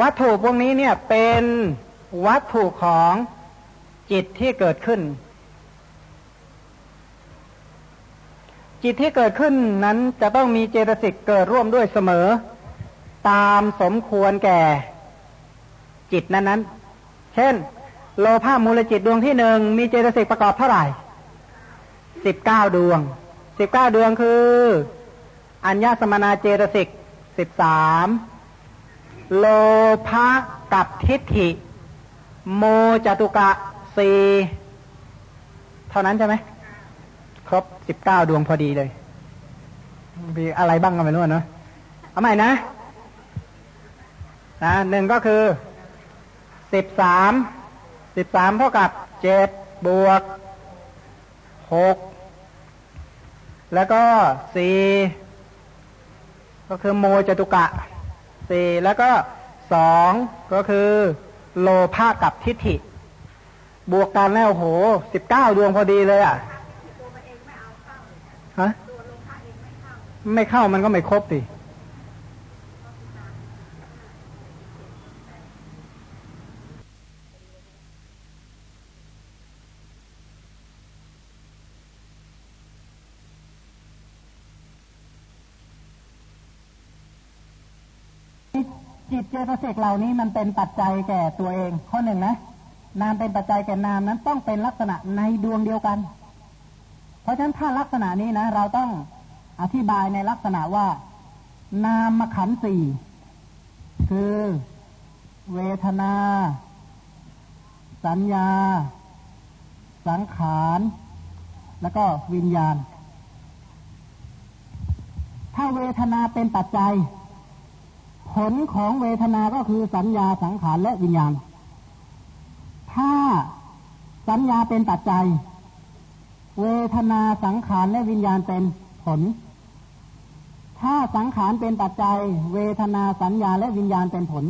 วัตถุพวกนี้เนี่ยเป็นวัตถุของจิตที่เกิดขึ้น จิตที่เกิดขึ้นนั้นจะต้องมีเจตสิกเกิดร่วมด้วยเสมอ ตามสมควรแก่ จิตนั้นๆ เช่น โลภะมูลจิตดวงที่หนึ่งมีเจตสิกประกอบเท่าไหร่สิบเก้าดวงสิบเก้าดวงคือ อัญญาสมนาเจตสิกสิบสาม โลภะกับทิฏฐิ โมจตุกะสี่เท่านั้นใช่ไหมครบสิบเก้าดวงพอดีเลยมีอะไรบ้างก็ไม่รู้เนาะเอาใหม่นะนะหนึ่งก็คือสิบสามสิบสามเท่ากับเจ็ดบวกหกแล้วก็สี่ก็คือโมจตุกะ สี่แล้วก็สองก็คือโลภะกับทิฏฐิ บวกกันแล้วโหสิบเก้าดวงพอดีเลยอะฮะไม่เข้ามันก็ไม่ครบสิ จิตเจตสิกเหล่านี้มันเป็นปัจจัยแก่ตัวเอง ข้อหนึ่งนะ นามเป็นปัจจัยแก่นามนั้นต้องเป็นลักษณะในดวงเดียวกัน เพราะฉะนั้นถ้าลักษณะนี้นะ เราต้องอธิบายในลักษณะว่า นามขันสี่คือเวทนา สัญญา สังขาร แล้วก็วิญญาณ ถ้าเวทนาเป็นปัจจัย ผลของเวทนาก็คือสัญญาสังขารและวิญญาณ ถ้าสัญญาเป็นปัจจัย เวทนาสังขารและวิญญาณเป็นผล ถ้าสังขารเป็นปัจจัย เวทนาสัญญาและวิญญาณเป็นผล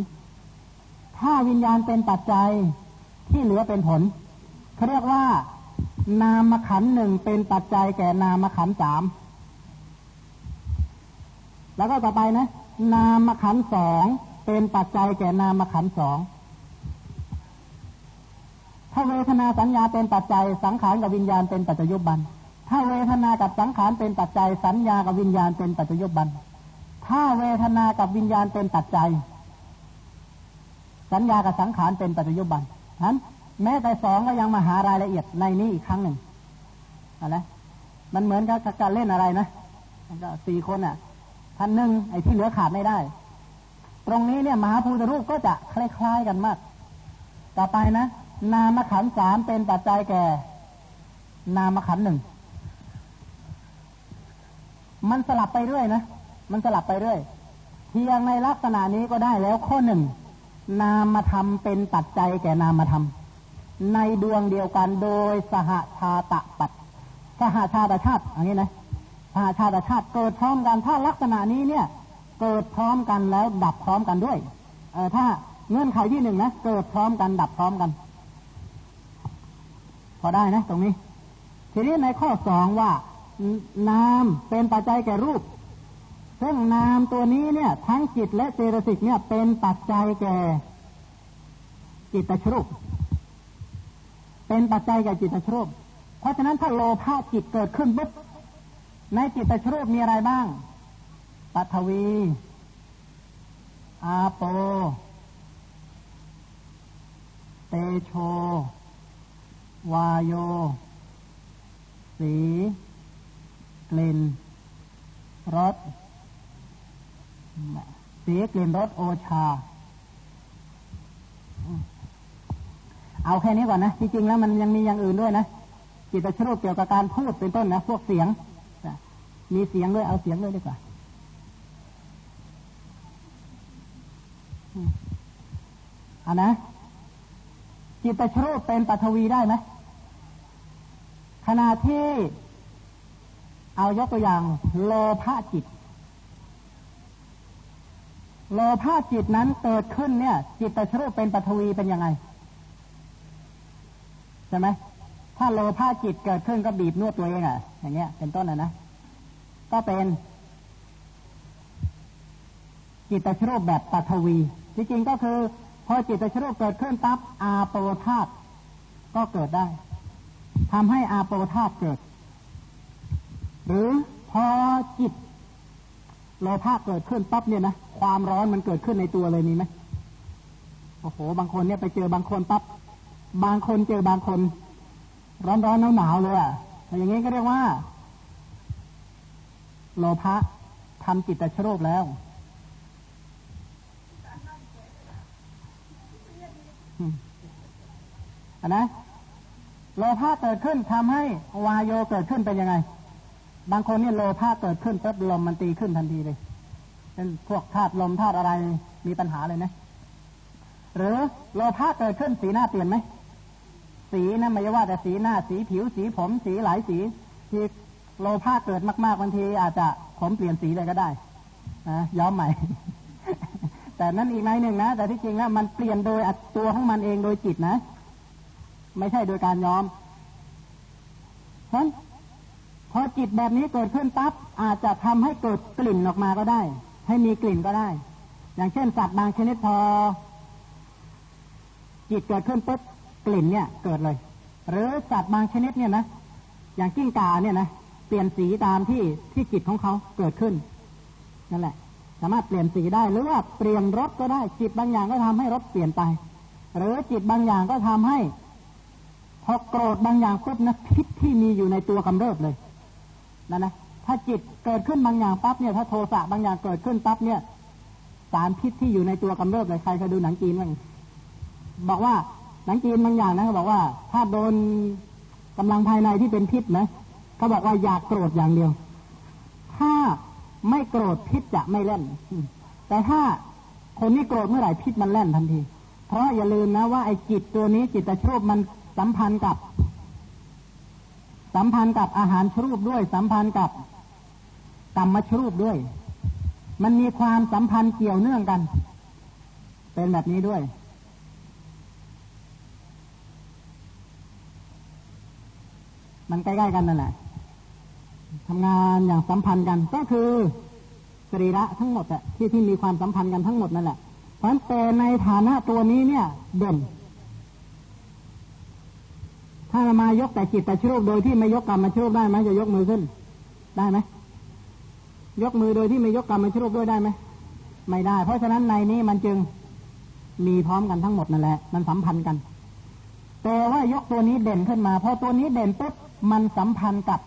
ถ้าวิญญาณเป็นปัจจัยที่เหลือเป็นผลเขาเรียกว่านามขันหนึ่งเป็นปัจจัยแก่นามขันสามแล้วก็ต่อไปนะ นามขันสองเป็นปัจจัยแก่นามขันสองถ้าเวทนาสัญญาเป็นปัจจัยสังขารกับวิญญาณเป็นปัจจยุบัน ถ้าเวทนากับสังขารเป็นปัจจัย สัญญากับวิญญาณเป็นปัจจยุบัน ถ้าเวทนากับวิญญาณเป็นปัจจัย สัญญากับสังขารเป็นปัจจยุบันนั้นแม้แต่สองก็ยังมาหารายละเอียดในนี้อีกครั้งหนึ่งอะไรมันเหมือนกับการเล่นอะไรนะสี่คนอะ ท่านหนึ่งไอ้ที่เหลือขาดไม่ได้ ตรงนี้เนี่ย มหาภูตรูปก็จะคล้ายๆกันมาก ต่อไปนะ นามขันสามเป็นปัจจัยแก่ นามขันหนึ่งมันสลับไปเรื่อยนะ มันสลับไปเรื่อย เพียงในลักษณะนี้ก็ได้แล้วข้อหนึ่ง นามธรรมเป็นปัจจัยแก่นามธรรม ในดวงเดียวกันโดยสหชาตะปัตสหชาตชาติอย่างนี้นะาชาติชาติเกิดพร้อมกันถ้าลักษณะนี้เนี่ย เกิดพร้อมกันแล้วดับพร้อมกันด้วยเออถ้าเงื่อนไขที่หนึ่งนะเกิดพร้อมกันดับพร้อมกัน พอได้นะ ตรงนี้ ทีนี้ในข้อสองว่านามเป็นปัจจัยแก่รูป ซึ่งนามตัวนี้เนี่ย ทั้งจิตและเจตสิกเนี่ย เป็นปัจจัยแก่จิตตชรูป เป็นปัจจัยแก่จิตตชรูป เพราะฉะนั้นถ้าโลภะจิตเกิดขึ้นปุ๊บ ในจิตตชรูปมีอะไรบ้าง ปัทวี อาโป เตโช วาโย สี กลิ่น รส สีกลิ่นรสโอชา เอาแค่นี้ก่อนนะ จริงๆแล้วมันยังมีอย่างอื่นด้วยนะ จิตตชรูปเกี่ยวกับการพูดเป็นต้นนะ พวกเสียง มีเสียงด้วยเอาเสียงด้วยดีกว่าอานะจิตชรูปเป็นปัทวีได้ไหมขณะที่เอายกตัวอย่างโลภะจิต โลภะจิตนั้นเกิดขึ้นเนี่ย จิตตชรูปเป็นปัทวีเป็นยังไงใช่ไหมถ้าโลภะจิตเกิดขึ้นก็บีบนวดตัวเองอะ่ะ อย่างเงี้ย เป็นต้นนะนะ ก็เป็นจิตตชรูปแบบปัทวีที่จริงก็คือ พอจิตตชรูปเกิดขึ้นปั๊บอาโปธาตก็เกิดได้ทำให้อาโปธาตเกิด หรือพอจิตโลภะเกิดขึ้นปั๊บเนี่ยนะความร้อนมันเกิดขึ้นในตัวเลยมีไหมโอ้โห บางคนเนี่ยไปเจอบางคนปั๊บบางคนเจอบางคน ร้อนร้อนหนาวหนาวเลยอะอย่างนี้ก็เรียกว่า โลภะทำจิตตชโรูปแล้วอันนะโลภะเกิดขึ้นทำให้วายโยเกิดขึ้นเป็นยังไง บางคนเนี่ยโลภะเกิดขึ้นปั๊บลมมันตีขึ้นทันทีเลยเป็นพวกธาตุลมธาตุอะไรมีปัญหาเลยนะหรือโลภะเกิดขึ้นสีหน้าเปลี่ยนไหมสีนะไม่ว่าแต่สีหน้าสีผิวสีผมสีหลายสีที่ โลภะเกิดมากๆบางทีอาจจะผมเปลี่ยนสีเลยก็ได้นะย้อมใหม่ แต่นั่นอีกในหนึ่งนะ แต่ที่จริงแล้วมันเปลี่ยนโดยตัวของมันเองโดยจิตนะ ไม่ใช่โดยการย้อมเพราะพอจิตแบบนี้เกิดขึ้นปั๊บอาจจะทำให้เกิดกลิ่นออกมาก็ได้ ให้มีกลิ่นก็ได้ อย่างเช่นสัตว์บางชนิดพอ จิตเกิดขึ้นปุ๊บกลิ่นเนี่ย เกิดเลย หรือสัตว์บางชนิดเนี่ยนะอย่างกิ้งก่าเนี่ยนะ เปลี่ยนสีตามที่ที่จิตของเขาเกิดขึ้นนั่นแหละ สามารถเปลี่ยนสีได้หรือว่าเปลี่ยนรถก็ได้จิตบางอย่างก็ทำให้รถเปลี่ยนไป หรือจิตบางอย่างก็ทำให้พอโกรธบางอย่างปุ๊บนะพิษที่มีอยู่ในตัวกำเริบเลยนั่นนะถ้าจิตเกิดขึ้นบางอย่างปั๊บเนี่ย ถ้าโทสะบางอย่างเกิดขึ้นปั๊บเนี่ยสารพิษที่อยู่ในตัวกำเริบเลยใครเคยดูหนังจีนบ้างบอกว่าหนังจีนบางอย่างนะเขาบอกว่า ถ้าโดนกำลังภายในที่เป็นพิษนะ เขาบอกว่าอยากโกรธอย่างเดียว ถ้าไม่โกรธพิษจะไม่เล่น แต่ถ้าคนนี้โกรธเมื่อไหร่พิษมันแล่นทันที เพราะอย่าลืมนะว่าไอ้จิตตัวนี้จิตตะชรูปมันสัมพันธ์กับ สัมพันธ์กับอาหารชรูปด้วย สัมพันธ์กับกรรมชรูปด้วย มันมีความสัมพันธ์เกี่ยวเนื่องกัน เป็นแบบนี้ด้วยมันใกล้ๆกันนั่นแหละ ทำงานอย่างสัมพันธ์กัน ก็คือสรีระทั้งหมดอะที่ที่มีความสัมพันธ์กันทั้งหมดนั่นแหละเพราะฉะนั้นแต่ในฐานะตัวนี้เนี่ย เด่น ถ้ามายกแต่จิตแต่ชูปโดยที่ไม่ยกกรรมมาชูปได้ไหมจะยกมือขึ้น ได้ไหมยกมือโดยที่ไม่ยกกรรมมาชูปด้วยได้ไหมไม่ได้ เพราะฉะนั้นในนี้มันจึงมีพร้อมกันทั้งหมดนั่นแหละ มันสัมพันธ์กัน แต่ว่ายกตัวนี้เด่นขึ้นมาพอตัวนี้เด่นปุ๊บมันสัมพันธ์กับ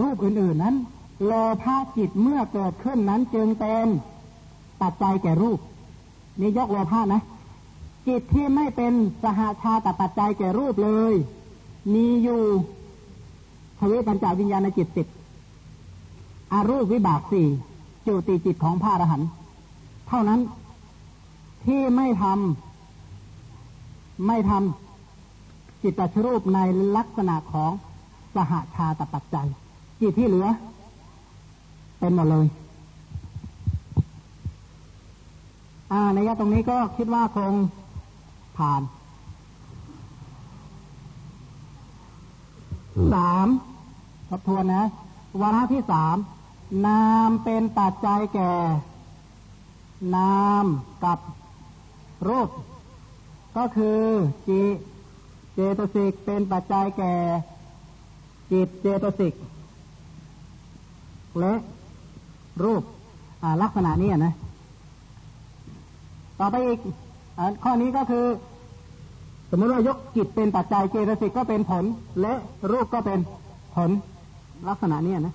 รูปอื่นๆนั้น โลภะจิตเมื่อเกิดขึ้นนั้นจึงเป็นปัจจัยแก่รูปนี่ยกโลภะนะ จิตที่ไม่เป็นสหาชาตปัจจัยแก่รูปเลย มีอยู่ทวิปัญจวิญญาณจิตสิบอารูปวิบากสี่จุติจิตของพระอรหันต์เท่านั้นที่ไม่ทำไม่ทำจิตตชรูปในลักษณะของสหาชาตปัจจัย จิตที่เหลือ เป็นหมดเลย อ่าในยะตรงนี้ก็คิดว่าคงผ่านสามทบทวนนะวาระที่สามนามเป็นปัจจัยแก่ นามกับรูป ก็คือจิเจตสิกเป็นปัจจัยแก่จิตเจตสิก และรูปลักษณะนี้นะ ต่อไปอีกอข้อนี้ก็คือ สมมติว่ายกจิตเป็นปัจจัยเจตสิกก็เป็นผล และรูปก็เป็นผลลักษณะนี้นะ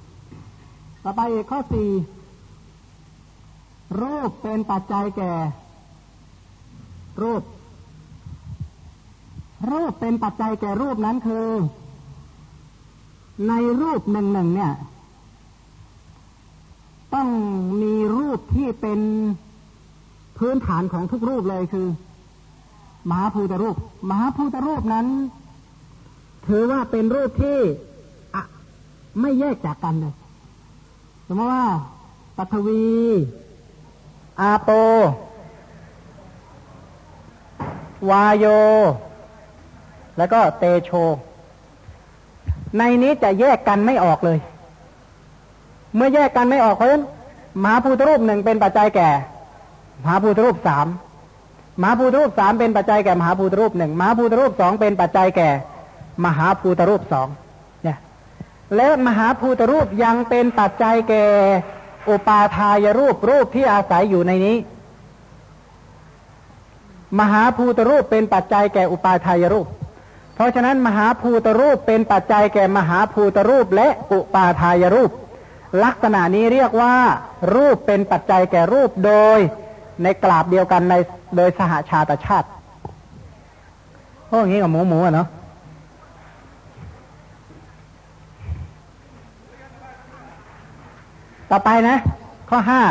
ต่อไปอีกข้อสี่รูปเป็นปัจจัยแก่ รูป รูปเป็นปัจจัยแก่รูปนั้นคือ ในรูปหนึ่งหนึ่งเนี่ย ต้องมีรูปที่เป็นพื้นฐานของทุกรูปเลยคือ มหาภูตรูป มหาภูตรูปนั้น ถือว่าเป็นรูปที่อะไม่แยกจากกันเลยสมมติว่าปัทวี อาโป วาโย แล้วก็เตโช ในนี้จะแยกกันไม่ออกเลย เมื่อแยกกันไม่ออกเพราะฉะนั้นมหาภูตรูปหนึ่งเป็นปัจจัยแก่มหาภูตรูปสามมหาภูตรูปสามเป็นปัจจัยแก่มหาภูตรูปหนึ่งมหาภูตรูปสองเป็นปัจจัยแก่ มหาภูตรูปสองเนี่ยและมหาภูตรูปยังเป็นปัจจัยแก่อุปาทายรูปรูปที่อาศัยอยู่ในนี้ มหาภูตรูปเป็นปัจจัยแก่อุปาทายรูป เพราะฉะนั้นมหาภูตรูปเป็นปัจจัยแก่มหาภูตรูปและอุปาทายรูป ลักษณะนี้เรียกว่า รูปเป็นปัจจัยแก่รูปโดย ในกราบเดียวกันในโดยสหาชาตชาติพวกนี้กับหมูหมูอะเนาะต่อไปนะ ข้อห้า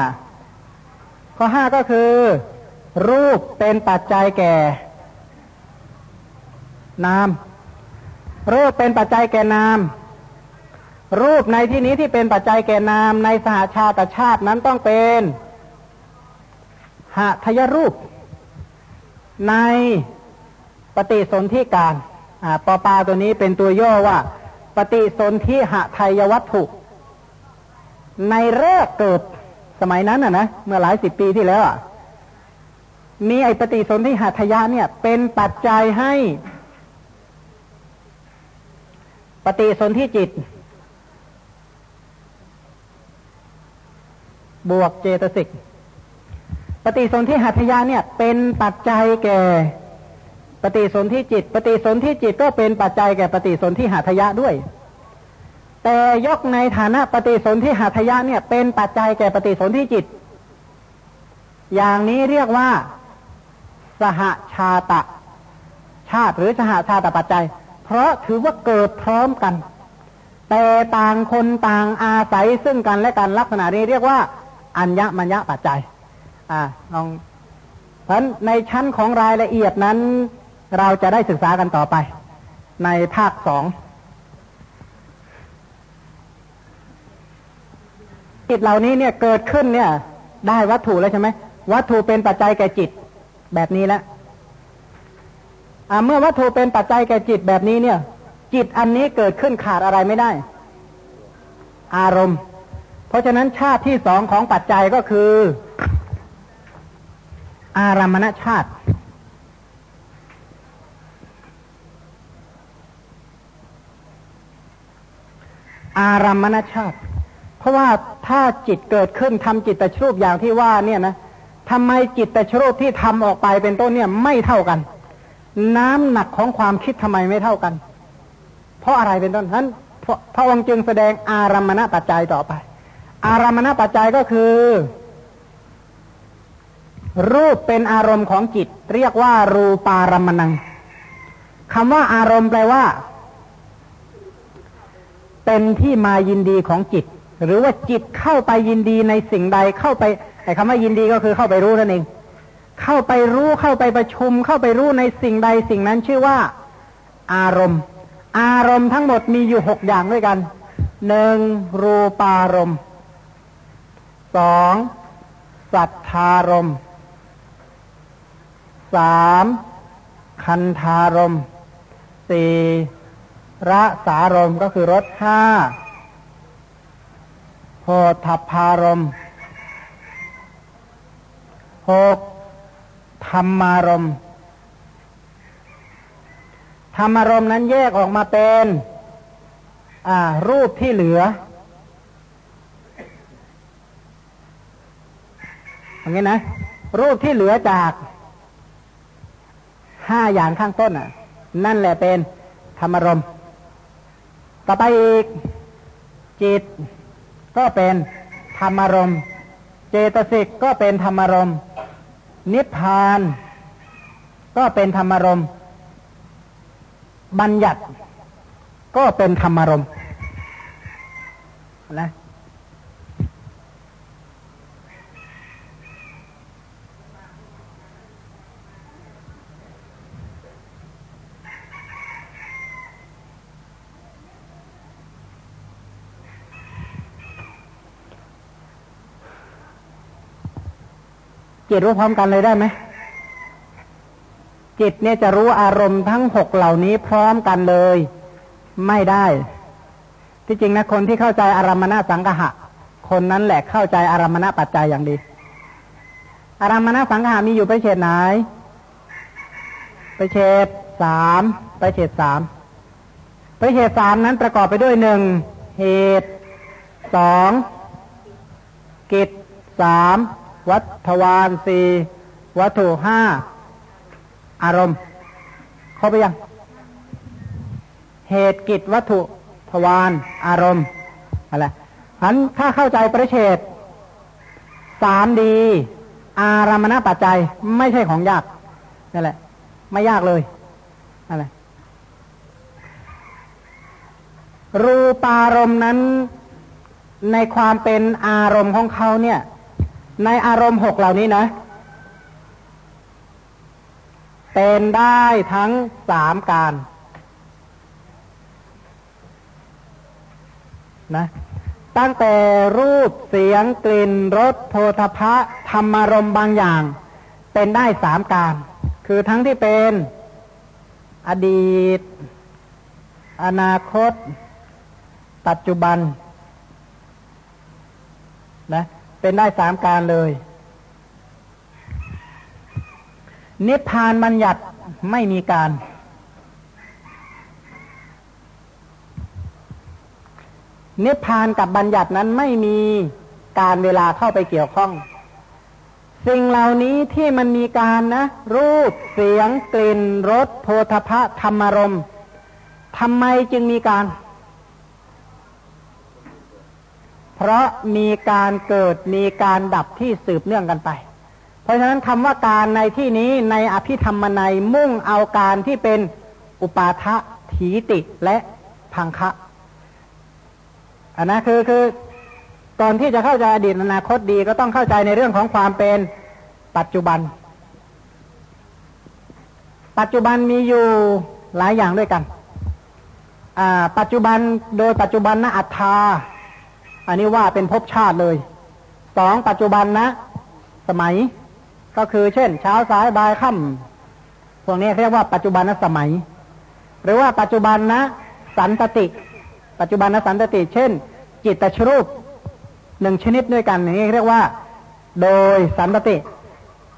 ข้อห้าก็คือ รูปเป็นปัจจัยแก่ นาม รูปเป็นปัจจัยแก่นาม รูปในที่นี้ที่เป็นปัจจัยแก่นามในสหาชาติชาตินั้นต้องเป็นหทยรูป ในปฏิสนธิการปอปาตัวนี้เป็นตัวย่อว่า ปฏิสนธิหทยวัตถุ ในแรกเกิดสมัยนั้นอะนะเมื่อหลายสิบปีที่แล้วอะมีไอปฏิสนธิหัตยะเนี่ย เป็นปัจจัยให้ ปฏิสนธิจิต บวกเจตสิก ปฏิสนธิหัตถยาเนี่ย เป็นปัจจัยแก่ปฏิสนธิจิต ปฏิสนธิจิตก็เป็นปัจจัยแก่ปฏิสนธิหัตถยาด้วย แต่ยกในฐานะปฏิสนธิหัตถยาเนี่ย เป็นปัจจัยแก่ปฏิสนธิจิต อย่างนี้เรียกว่า สหชาตะ ชาติหรือสหชาตปัจจัย เพราะถือว่าเกิดพร้อมกัน แต่ต่างคนต่างอาศัยซึ่งกันและกันลักษณะนี้เรียกว่า อัญญมัญญปัจจัย อ่าลองเพราะในชั้นของรายละเอียดนั้น เราจะได้ศึกษากันต่อไป ในภาคสองจิตเหล่านี้เนี่ยเกิดขึ้นเนี่ย ได้วัตถุแล้วใช่ไหมวัตถุเป็นปัจจัยแก่จิตแบบนี้แล้วเมื่อวัตถุเป็นปัจจัยแก่จิตแบบนี้เนี่ย จิตอันนี้เกิดขึ้นขาดอะไรไม่ได้ อารมณ์ เพราะฉะนั้นชาติที่สองของปัจจัยก็คือ อารามณชาติ อารามณชาติ เพราะว่าถ้าจิตเกิดขึ้นทำจิตตชรูปอย่างที่ว่าเนี่ยนะทำไมจิตตชรูปที่ทำออกไปเป็นต้นเนี่ยไม่เท่ากัน น้ำหนักของความคิดทำไมไม่เท่ากัน เพราะอะไรเป็นต้นนั้นพระองค์จึงแสดงอารามณปัจจัยต่อไป อารามณปัจจัยก็คือ รูปเป็นอารมณ์ของจิต เรียกว่า รูปารมณังคำว่าอารมณ์แปลว่า เป็นที่มายินดีของจิต หรือว่าจิตเข้าไปยินดีในสิ่งใดเข้าไปไอ้คำว่ายินดีก็คือเข้าไปรู้นั่นเอง เข้าไปรู้เข้าไปประชุม เข้าไปรู้ในสิ่งใดสิ่งนั้นชื่อว่า อารมณ์ อารมณ์ทั้งหมดมีอยู่หกอย่างด้วยกันหนึ่งรูปารมณ์ สองสัทธารมสามคันธารมสี่ระสารมก็คือรสห้าโพธพารมหกธรรมารมธรรมารมนั้นแยกออกมาเป็น อ่า รูปที่เหลือ อย่างนี้นะ รูปที่เหลือจากห้าอย่างข้างต้นอะ นั่นแหละเป็นธรรมรม ต่อไปอีกจิตก็เป็นธรรมรม เจตสิกก็เป็นธรรมรม นิพพาน ก็เป็นธรรมรม บัญญัติก็เป็นธรรมรมนะ จิตรู้พร้อมกันเลยได้ไหมจิตเนี่ยจะรู้อารมณ์ทั้งหกเหล่านี้พร้อมกันเลย ไม่ได้ ที่จริงนะคนที่เข้าใจอารมณะสังหะ คนนั้นแหละเข้าใจอารมณะปัจจัยอย่างดี อารมณะสังหะมีอยู่ไปเฉดไหน ไปเฉดสามไปเฉดสามไปเฉดสามนั้นประกอบไปด้วยหนึ่งเหตุสองกิจสาม วัตถวานสี่วัตถุห้าอารมณ์เข้าไปยัง เหตุกิจวัตถุทวารอารมณ์อะไรอันถ้าเข้าใจประเชดสามดี อารามณปัจจัยไม่ใช่ของยากนั่นแหละ ไม่ยากเลยอะไรรูปารมณ์นั้นในความเป็นอารมณ์ของเขาเนี่ย ในอารมณ์หกเหล่านี้นะ เป็นได้ทั้งสามการนะตั้งแต่รูปเสียงกลิ่นรสโพธพะธรรมารมบางอย่าง เป็นได้สามการ คือทั้งที่เป็นอดีต อนาคต ปัจจุบันนะ เป็นได้สามการเลย นิพพานบัญญัติไม่มีการ นิพพานกับบัญญัตินั้นไม่มีการเวลาเข้าไปเกี่ยวข้อง สิ่งเหล่านี้ที่มันมีการนะ รูปเสียงกลิ่นรสโพธพะธรรมารมทำไมจึงมีการเพราะมีการเกิดมีการดับที่สืบเนื่องกันไป เพราะฉะนั้นคำว่าการในที่นี้ในอภิธรรมนัยมุ่งเอาการที่เป็นอุปาทะถีติและพังคะอันนะคือคือก่อนที่จะเข้าใจอดีตอนาคตดีก็ต้องเข้าใจในเรื่องของความเป็นปัจจุบัน ปัจจุบันมีอยู่หลายอย่างด้วยกัน ปัจจุบันโดยปัจจุบันนะอัตตา อันนี้ว่าเป็นภพชาติเลยสองปัจจุบันนะ สมัย ก็คือเช่น เช้าสายบ่ายค่ำพวกนี้เรียกว่าปัจจุบันนะสมัย หรือว่าปัจจุบันนะ สันตติ ปัจจุบันนะสันตติ เช่น จิตตชรูปหนึ่งชนิดด้วยกันอย่างนี้เรียกว่า โดยสันตติ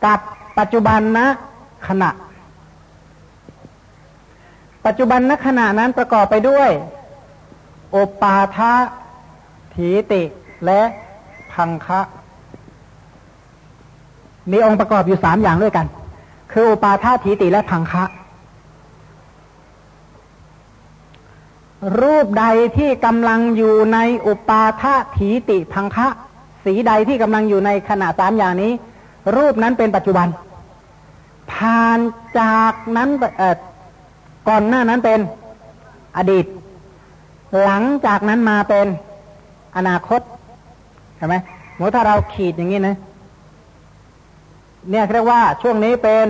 กับปัจจุบันนะขณะ ปัจจุบันณขณะนั้นประกอบไปด้วย โอปาทะ ถีติและพังคะมีองค์ประกอบอยู่สามอย่างด้วยกัน คืออุปาทาถีติและพังคะ รูปใดที่กำลังอยู่ในอุปาทาถีติพังคะ สีใดที่กำลังอยู่ในขณะสามอย่างนี้ รูปนั้นเป็นปัจจุบัน ผ่านจากนั้นก่อนหน้านั้นเป็นอดีต หลังจากนั้นมาเป็น อนาคตใช่ไหมสมมติถ้าเราขีดอย่างนี้นะ เนี่ยเรียกว่าช่วงนี้เป็น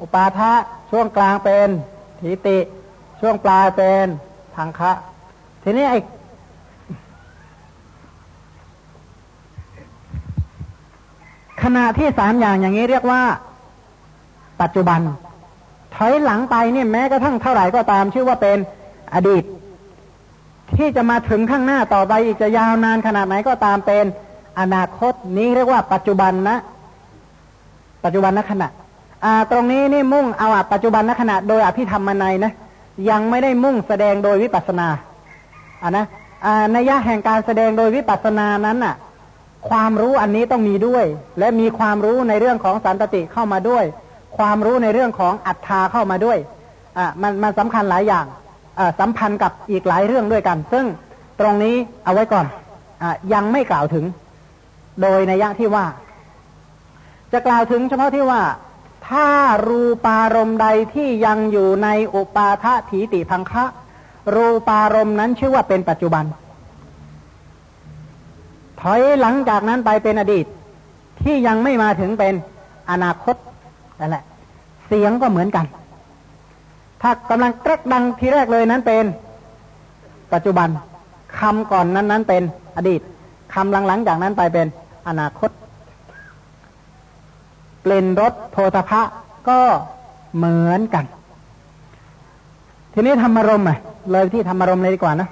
อุปาทะช่วงกลางเป็นทิติ ช่วงปลายเป็นทังคะ ทีนี้ไอขณะที่สามอย่างอย่างนี้เรียกว่า ปัจจุบัน ถอยหลังไปเนี่ยแม้กระทั่งเท่าไหร่ก็ตามชื่อว่าเป็นอดีต ที่จะมาถึงข้างหน้าต่อไปอีกจะยาวนานขนาดไหนก็ตามเป็นอนาคตนี้เรียกว่าปัจจุบันนะ ปัจจุบันนขณะอ่า ตรงนี้นี่มุ่งเอาอปัจจุบันนขณะโดยอภิธรรมนัยนะยังไม่ได้มุ่งแสดงโดยวิปัสนาอ่านะอ่าในยะแห่งการแสดงโดยวิปัสนานั้นอะ ความรู้อันนี้ต้องมีด้วย และมีความรู้ในเรื่องของสันตติเข้ามาด้วย ความรู้ในเรื่องของอัตตาเข้ามาด้วยอ่ามันมันสำคัญหลายอย่าง สัมพันธ์กับอีกหลายเรื่องด้วยกัน ซึ่งตรงนี้เอาไว้ก่อนอยังไม่กล่าวถึง โดยในยะที่ว่า จะกล่าวถึงเฉพาะที่ว่า ถ้ารูปารมณ์ใดที่ยังอยู่ในอุปาทถีติพังคะ รูปารมณ์นั้นชื่อว่าเป็นปัจจุบัน ถอยหลังจากนั้นไปเป็นอดีต ที่ยังไม่มาถึงเป็นอนาคตนั่นแหละ เสียงก็เหมือนกัน ถ้ากำลังแกรกดังทีแรกเลยนั้นเป็น ปัจจุบันคำก่อนนั้นนั้นเป็นอดีตคำหลังๆจากนั้นไปเป็นอนาคต เปลี่ยนรถโพธพะก็เหมือนกัน ทีนี้ธรรมรมอะ เลยที่ธรรมรมเลยดีกว่านะ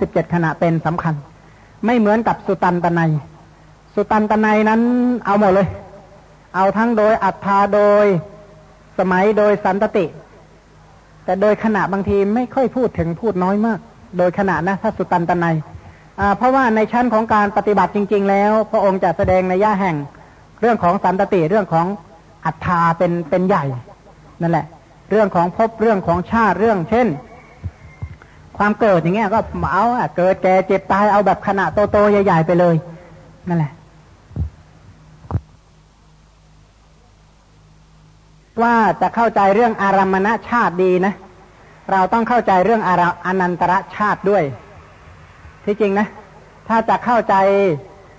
สิบเจ็ดขณะเป็นสำคัญ ไม่เหมือนกับสุตันตนัย สุตันตนัยนั้นเอาหมดเลย เอาทั้งโดยอัฏฐาโดยสมัยโดยสันตติ แต่โดยขณะบางทีไม่ค่อยพูดถึงพูดน้อยมาก โดยขณะนะถ้าสุตันตนัยเพราะว่าในชั้นของการปฏิบัติจริง ๆ แล้ว พระองค์จะแสดงในย่าแห่งเรื่องของสันตติเรื่องของอัฏฐาเป็นเป็นใหญ่นั่นแหละ เรื่องของพบเรื่องของชาติเรื่อง เช่น ความเกิดอย่างเงี้ยก็เอาเกิดแก่เจ็บตายเอาแบบขณะโตๆใหญ่ ๆ ไปเลยนั่นแหละ ว่าจะเข้าใจเรื่องอารมณชาติดีนะ เราต้องเข้าใจเรื่องอาราอนันตระชาติด้วย ที่จริงนะ ถ้าจะเข้าใจ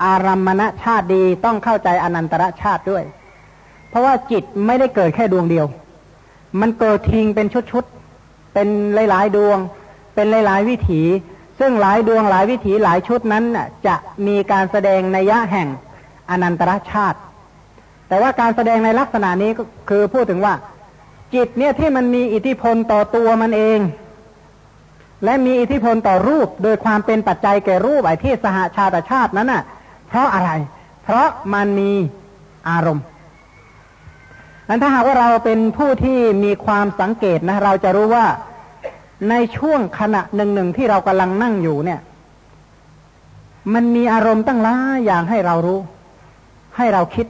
อารมณชาติดีต้องเข้าใจอนันตระชาติด้วย เพราะว่าจิตไม่ได้เกิดแค่ดวงเดียว มันเกิดทิ้งเป็นชุดๆ เป็นหลายๆดวง เป็นหลายๆวิถี ซึ่งหลายดวงหลายวิถีหลายชุดนั้นจะมีการแสดงในยะแห่งอนันตรชาติ แต่ว่าการแสดงในลักษณะนี้ก็คือพูดถึงว่า จิตเนี่ยที่มันมีอิทธิพลต่อตัวมันเอง และมีอิทธิพลต่อรูป โดยความเป็นปัจจัยแก่รูปไอ้ที่สหาชาติชาตินั้นน่ะ เพราะอะไร เพราะมันมีอารมณ์นั้นถ้าหากว่าเราเป็นผู้ที่มีความสังเกตนะ เราจะรู้ว่าในช่วงขณะหนึ่งหนึ่งที่เรากำลังนั่งอยู่เนี่ย มันมีอารมณ์ตั้งหลายอย่างให้เรารู้ ให้เราคิด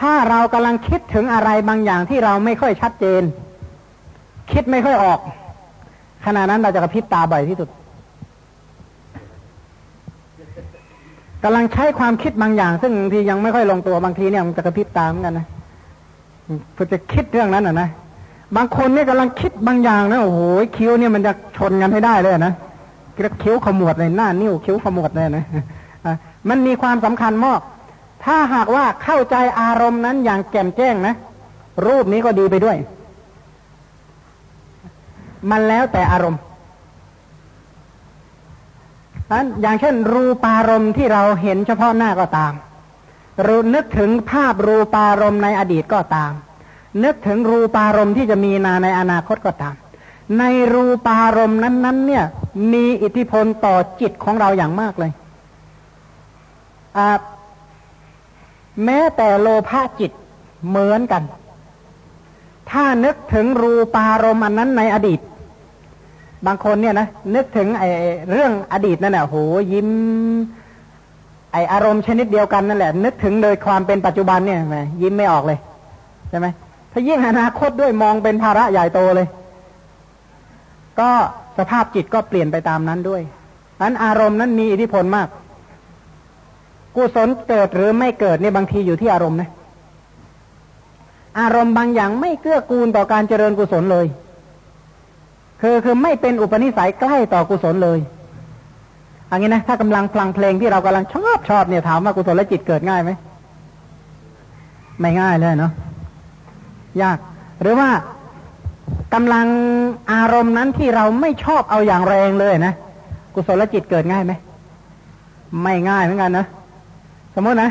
ถ้าเรากำลังคิดถึงอะไรบางอย่างที่เราไม่ค่อยชัดเจน คิดไม่ค่อยออก ขณะนั้นเราจะกระพริบตาบ่อยที่สุดกำลังใช้ความคิดบางอย่าง ซึ่งบางทียังไม่ค่อยลงตัวบางทีเนี่ยมันจะกระพริบตาเหมือนกันนะเพื่อจะคิดเรื่องนั้นอะนะบางคนเนี่ยกำลังคิดบางอย่างนะโอ้โหคิ้วเนี่ยมันจะชนกันให้ได้เลยนะคิ้วขมวดเลยหน้านิ้วคิ้วขมวดเลยนะมันมีความสำคัญมาก ถ้าหากว่าเข้าใจอารมณ์นั้นอย่างแจ่มแจ้งนะ รูปนี้ก็ดีไปด้วย มันแล้วแต่อารมณ์นั้นอย่างเช่น รูปารมณ์ที่เราเห็นเฉพาะหน้าก็ตาม รูนึกถึงภาพรูปารมณ์ในอดีตก็ตาม นึกถึงรูปารมณ์ที่จะมีนาในอนาคตก็ตาม ในรูปารมณ์นั้น ๆ เนี่ย มีอิทธิพลต่อจิตของเราอย่างมากเลย แม้แต่โลภะจิตเหมือนกัน ถ้านึกถึงรูปารมณ์อันนั้นในอดีต บางคนเนี่ยนะนึกถึงไอ้เรื่องอดีตนั่นแหละโหยิ้ม ไออารมณ์ชนิดเดียวกันนั่นแหละ นึกถึงโดยความเป็นปัจจุบันเนี่ยไหมยิ้มไม่ออกเลยใช่ไหมถ้ายิ่งอนาคตด้วยมองเป็นภาระใหญ่โตเลย ก็สภาพจิตก็เปลี่ยนไปตามนั้นด้วยนั้นอารมณ์นั้นมีอิทธิพลมาก กุศลเกิดหรือไม่เกิดเนี่ยบางทีอยู่ที่อารมณ์นะ อารมณ์บางอย่างไม่เกื้อกูลต่อการเจริญกุศลเลย คือคือไม่เป็นอุปนิสัยใกล้ต่อกุศลเลยอันนี้นะถ้ากำลังฟังเพลงที่เรากำลังชอบชอบเนี่ยถามว่ากุศลจิตเกิดง่ายไหมไม่ง่ายเลยเนาะยาก หรือว่ากำลังอารมณ์นั้นที่เราไม่ชอบเอาอย่างแรงเลยนะกุศลจิตเกิดง่ายไหมไม่ง่ายเหมือนกันนะ มมตินะ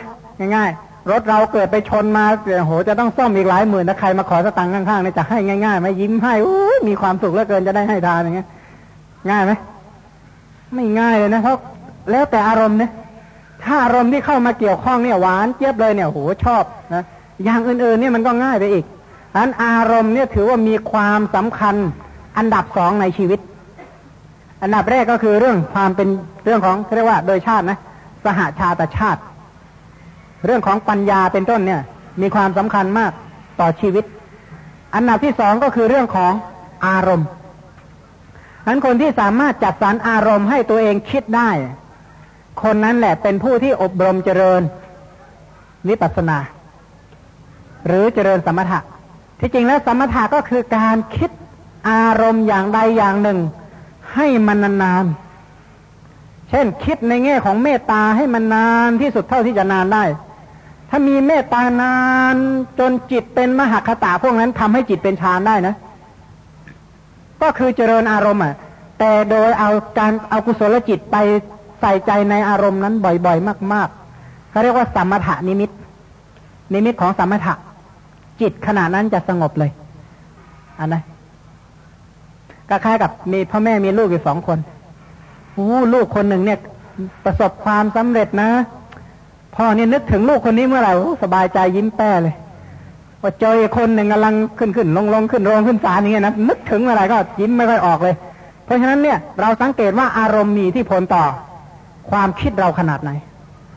ง่ายๆ รถเราเกิดไปชนมาโหจะต้องซ่อมอีกหลายหมื่นถ้าใครมาขอสตังค์ข้างๆเนี่ยจะให้ง่ายๆไหมยิ้มให้โอ้มีความสุขเหลือเกินจะได้ให้ทานอย่างเงี้ย ง่ายไหมไม่ง่ายเลยนะเพราะแล้วแต่อารมณ์เนี่ยถ้าอารมณ์ที่เข้ามาเกี่ยวข้องเนี่ยหวานเจี๊ยบเลยเนี่ยโหชอบนะอย่างอื่นๆเนี่ยมันก็ง่ายไปอีกอันอารมณ์เนี่ยถือว่ามีความสำคัญอันดับสองในชีวิต อันดับแรกก็คือเรื่องความเป็นเรื่องของเรียกว่าโดยชาตินะ สหาชาติชาติ เรื่องของปัญญาเป็นต้นเนี่ย มีความสำคัญมากต่อชีวิต อันดับที่สองก็คือเรื่องของอารมณ์นั้นคนที่สามารถจัดสรรอารมณ์ให้ตัวเองคิดได้ คนนั้นแหละเป็นผู้ที่อบรมเจริญวิปัสนา หรือเจริญสมถะ ที่จริงแล้วสมถะก็คือการคิดอารมณ์อย่างใดอย่างหนึ่ง ให้มันนานๆเช่นคิดในแง่ของเมตตาให้มันนานที่สุดเท่าที่จะนานได้ ถ้ามีเมตตานานจนจิตเป็นมหคตาพวกนั้นทำให้จิตเป็นฌานได้นะ ก็คือเจริญอารมณ์อะ แต่โดยเอาการเอากุศลจิตไปใส่ใจในอารมณ์นั้นบ่อยๆ มากๆเขาเรียกว่าสัมมถานิมิต นิมิตของสัมมถะจิตขณะนั้นจะสงบเลยอันนะก็คล้ายกับมีพ่อแม่มีลูกอยู่สองคนโอ้ลูกคนหนึ่งเนี่ย ประสบความสำเร็จนะ พ่อเนี่ยนึกถึงลูกคนนี้เมื่อไหร่สบายใจยิ้มแป้เลยพอเจอคนหนึ่งกำลังขึ้นขึ้นลงลงขึ้นลงขึ้นศาลอย่างเงี้ยนะนึกถึงอะไรก็ยิ้มไม่ค่อยออกเลย เพราะฉะนั้นเนี่ยเราสังเกตว่าอารมณ์มีที่ผลต่อ ความคิดเราขนาดไหน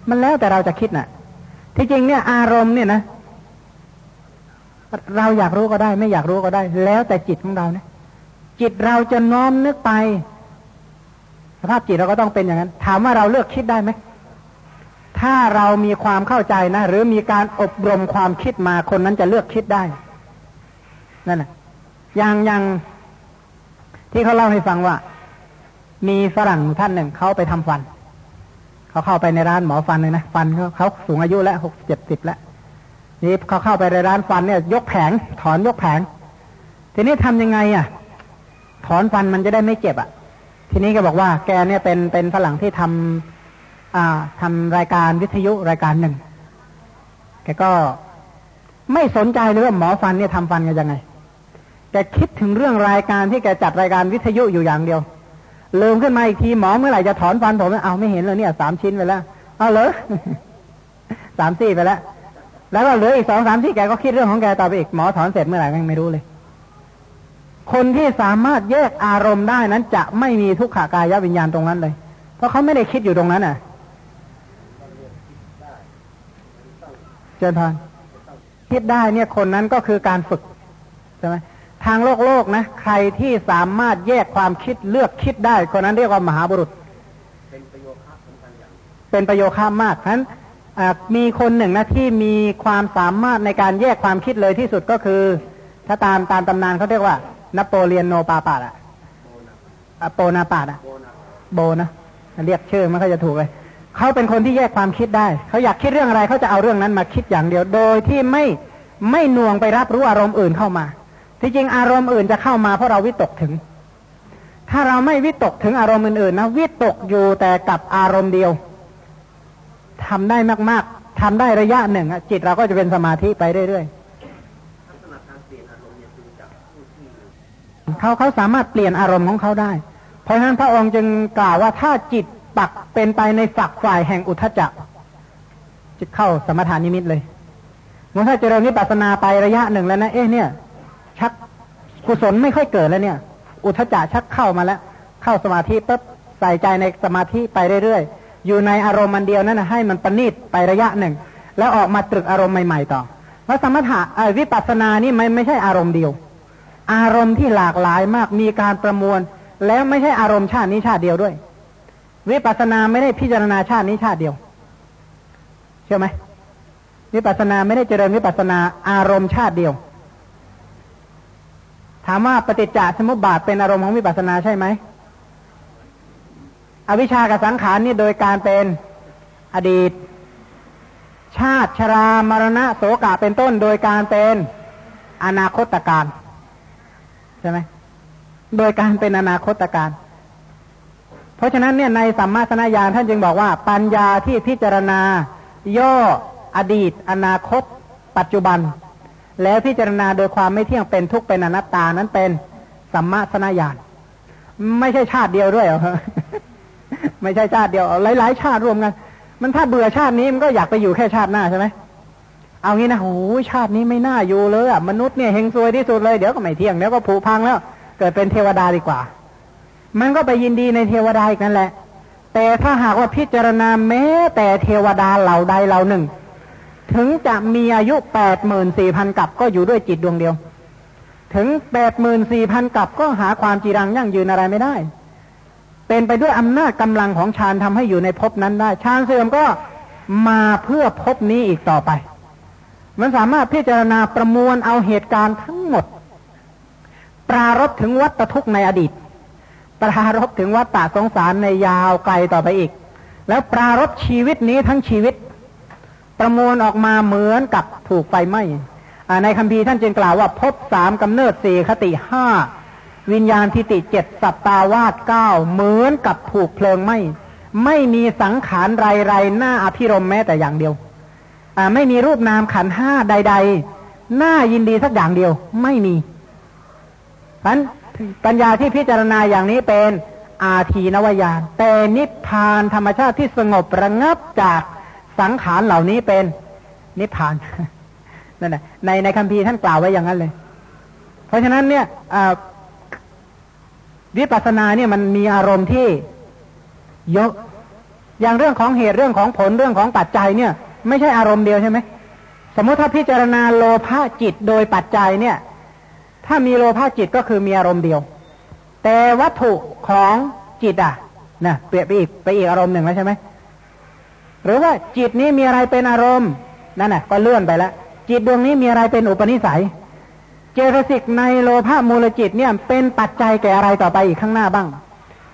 มันแล้วแต่เราจะคิดนะ่ะ ที่จริงเนี่ยอารมณ์เนี่ยนะ เราอยากรู้ก็ได้ ไม่อยากรู้ก็ได้ แล้วแต่จิตของเราเนี่ยจิตเราจะน้อมนึกไปสภาพจิตเราก็ต้องเป็นอย่างนั้น ถามว่าเราเลือกคิดได้ไหม ถ้าเรามีความเข้าใจนะ หรือมีการอบรมความคิดมาคนนั้นจะเลือกคิดได้นั่นแหละอย่างอย่างที่เขาเล่าให้ฟังว่า มีฝรั่งท่านหนึ่งเขาไปทำฟัน เขาเข้าไปในร้านหมอฟันเลยนะฟันเขาเขาสูงอายุแล้วหกเจ็ดสิบแล้วนี่เขาเข้าไปในร้านฟันเนี่ย ยกแผง ถอนยกแผง ทีนี้ทำยังไงอะ ถอนฟันมันจะได้ไม่เจ็บอะ ทีนี้ก็บอกว่า แกเนี่ยเป็นเป็นฝรั่งที่ทำ ทำรายการวิทยุรายการหนึ่งแกก็ไม่สนใจเลยว่าหมอฟันเนี่ยทำฟันกันยังไงแกคิดถึงเรื่องรายการที่แกจัดรายการวิทยุอยู่อย่างเดียวลืมขึ้นมาอีกทีหมอเมื่อไหร่จะถอนฟันผมเอาไม่เห็นเลยเนี่ยสามชิ้นไปแล้ว เอาเลยสามสี่ไปแล้ว แล้วก็เหลืออีกสองสามที่แกก็คิดเรื่องของแกต่อไปอีกหมอถอนเสร็จเมื่อไหร่ยังไม่รู้เลย คนที่สามารถแยกอารมณ์ได้นั้นจะไม่มีทุกขากายวิญญาณตรงนั้นเลย เพราะเขาไม่ได้คิดอยู่ตรงนั้นอะ จนพานคิดได้เนี่ยคนนั้นก็คือการฝึกใช่ไหมทางโลกโลกนะใครที่สามารถแยกความคิดเลือกคิดได้ คนนั้นเรียกว่ามหาบุรุษ เป็นประโยชน์เป็นประโยชน์มากฉะนั้นมีคนหนึ่งนะที่มีความสามารถในการแยกความคิดเลยที่สุดก็คือ ถ้าตามตามตำนานเขาเรียกว่านโปเลียนโนปาปาดอะโปนาปาดอะโบนะเรียกชื่อมันก็จะถูกเลย เขาเป็นคนที่แยกความคิดได้ เขาอยากคิดเรื่องอะไรเขาจะเอาเรื่องนั้นมาคิดอย่างเดียว โดยที่ไม่ไม่น่วงไปรับรู้อารมณ์อื่นเข้ามา ที่จริงอารมณ์อื่นจะเข้ามาเพราะเราวิตกถึง ถ้าเราไม่วิตกถึงอารมณ์อื่นๆนะวิตกอยู่แต่กับอารมณ์เดียวทำได้มากๆทำได้ระยะหนึ่งจิตเราก็จะเป็นสมาธิไปเรื่อยๆเขาเขาสามารถเปลี่ยนอารมณ์ของเขาได้ เพราะฉะนั้นพระองค์จึงกล่าวว่าถ้าจิต ปักเป็นไปในฝักฝ่ายแห่งอุทจจะจะเข้าสมถานิมิตเลยเมื่อถ้าเจริญนิพพานาไประยะหนึ่งแล้วนะ เอ๊ะเนี่ย ชักกุศลไม่ค่อยเกิดแล้วเนี่ย อุทจจะชักเข้ามาแล้ว เข้าสมาธิปุ๊บใส่ใจในสมาธิไปเรื่อยๆ อยู่ในอารมณ์มันเดียวนั่นนะให้มันประณีตไประยะหนึ่ง แล้วออกมาตรึกอารมณ์ใหม่ๆต่อเพราะสมถะวิปัสสนานี่ไม่ไม่ใช่อารมณ์เดียว อารมณ์ที่หลากหลายมากมีการประมวล แล้วไม่ใช่อารมณ์ชาตินี้ชาติเดียวด้วย วิปัสสนาไม่ได้พิจารณาชาตินี้ชาติเดียวใช่ไหมวิปัสสนาไม่ได้เจริญวิปัสสนาอารมณ์ชาติเดียว ถามว่าปฏิจจสมุปบาทเป็นอารมณ์ของวิปัสสนาใช่ไหมอวิชากับสังขารนี่โดยการเป็นอดีต ชาติชรามรณะโสกาเป็นต้นโดยการเป็นอนาคตการใช่ไหมโดยการเป็นอนาคตการ ราะฉะนั้นเนี่ยในสัมมาสนญาณท่านจึงบอกว่า ปัญญาที่พิจารณา ย่ออดีต อนาคต ปัจจุบัน แล้วพิจารณาโดยความไม่เที่ยงเป็นทุกข์เป็นอนัตตานั้นเป็นสัมมาสนญาณไม่ใช่ชาติเดียวด้วยเหรอไม่ใช่ชาติเดียวหลายๆ ชาติรวมกัน มันถ้าเบื่อชาตินี้มันก็อยากไปอยู่แค่ชาติหน้าใช่ไหมเอางี้นะโอ้ชาตินี้ไม่น่าอยู่เลยอะมนุษย์เนี่ยเฮงซวยที่สุดเลยเดี๋ยวก็ไม่เที่ยงเดี๋ยวก็ผุพังแล้ว เกิดเป็นเทวดาดีกว่า มันก็ไปยินดีในเทวดาอีกนั่นแหละ แต่ถ้าหากว่าพิจารณาแม้ แต่เทวดาเหล่าใดเหล่าหนึ่ง ถึงจะมีอายุแปดหมื่นสี่พันกับก็อยู่ด้วยจิตดวงเดียว ถึงแปดหมื่นสี่พันกับก็หาความจีรังยั่งยืนอะไรไม่ได้ เป็นไปด้วยอำนาจกำลังของฌานทำให้อยู่ในภพนั้นได้ฌานเสื่อมก็มาเพื่อภพนี้อีกต่อไป มันสามารถพิจารณาประมวลเอาเหตุการณ์ทั้งหมด ปรารบถึงวัตทุกข์ในอดีต ปรารบถึงวัฏฏะสงสารในยาวไกลต่อไปอีก แล้วปรารบชีวิตนี้ทั้งชีวิต ประมวลออกมาเหมือนกับถูกไฟไหม้ในคัมภีร์ท่านจึงกล่าวว่าพบสามกำเนิดสี่คติห้าวิญญาณทิติเจ็ดสัตตาวาสเก้าเหมือนกับถูกเพลิงไหม้ไม่มีสังขารไรไรหน้าอภิรมแม้แต่อย่างเดียวไม่มีรูปนามขันห้าใด ๆ หน้ายินดีสักอย่างเดียว ไม่มีเพราะ ปัญญาที่พิจารณาอย่างนี้เป็นอาทีนวายานแต่นิพพานธรรมชาติที่สงบระงับจากสังขารเหล่านี้เป็นนิพพานนั่นแหละในในคัมภีร์ท่านกล่าวไว้อย่างนั้นเลย เพราะฉะนั้นเนี่ยวิปัสสนาเนี่ยมันมีอารมณ์ที่เยอะอย่างเรื่องของเหตุเรื่องของผลเรื่องของปัจจัยเนี่ย ไม่ใช่อารมณ์เดียวใช่ไหมสมมติถ้าพิจารณาโลภะจิตโดยปัจจัยเนี่ย ถ้ามีโลภะจิตก็คือมีอารมณ์เดียว แต่วัตถุของจิตอะนะเปลี่ยนไปอีกไปอีกอารมณ์หนึ่งแล้วใช่ไหมหรือว่าจิตนี้มีอะไรเป็นอารมณ์นั่นน่ะ ก็เลื่อนไปแล้วจิตดวงนี้มีอะไรเป็นอุปนิสัย เจตสิกในโลภะมูลจิตเนี่ยเป็นปัจจัยแก่อะไรต่อไปอีกข้างหน้าบ้าง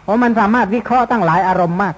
เพราะมันสามารถวิเคราะห์ตั้งหลายอารมณ์มาก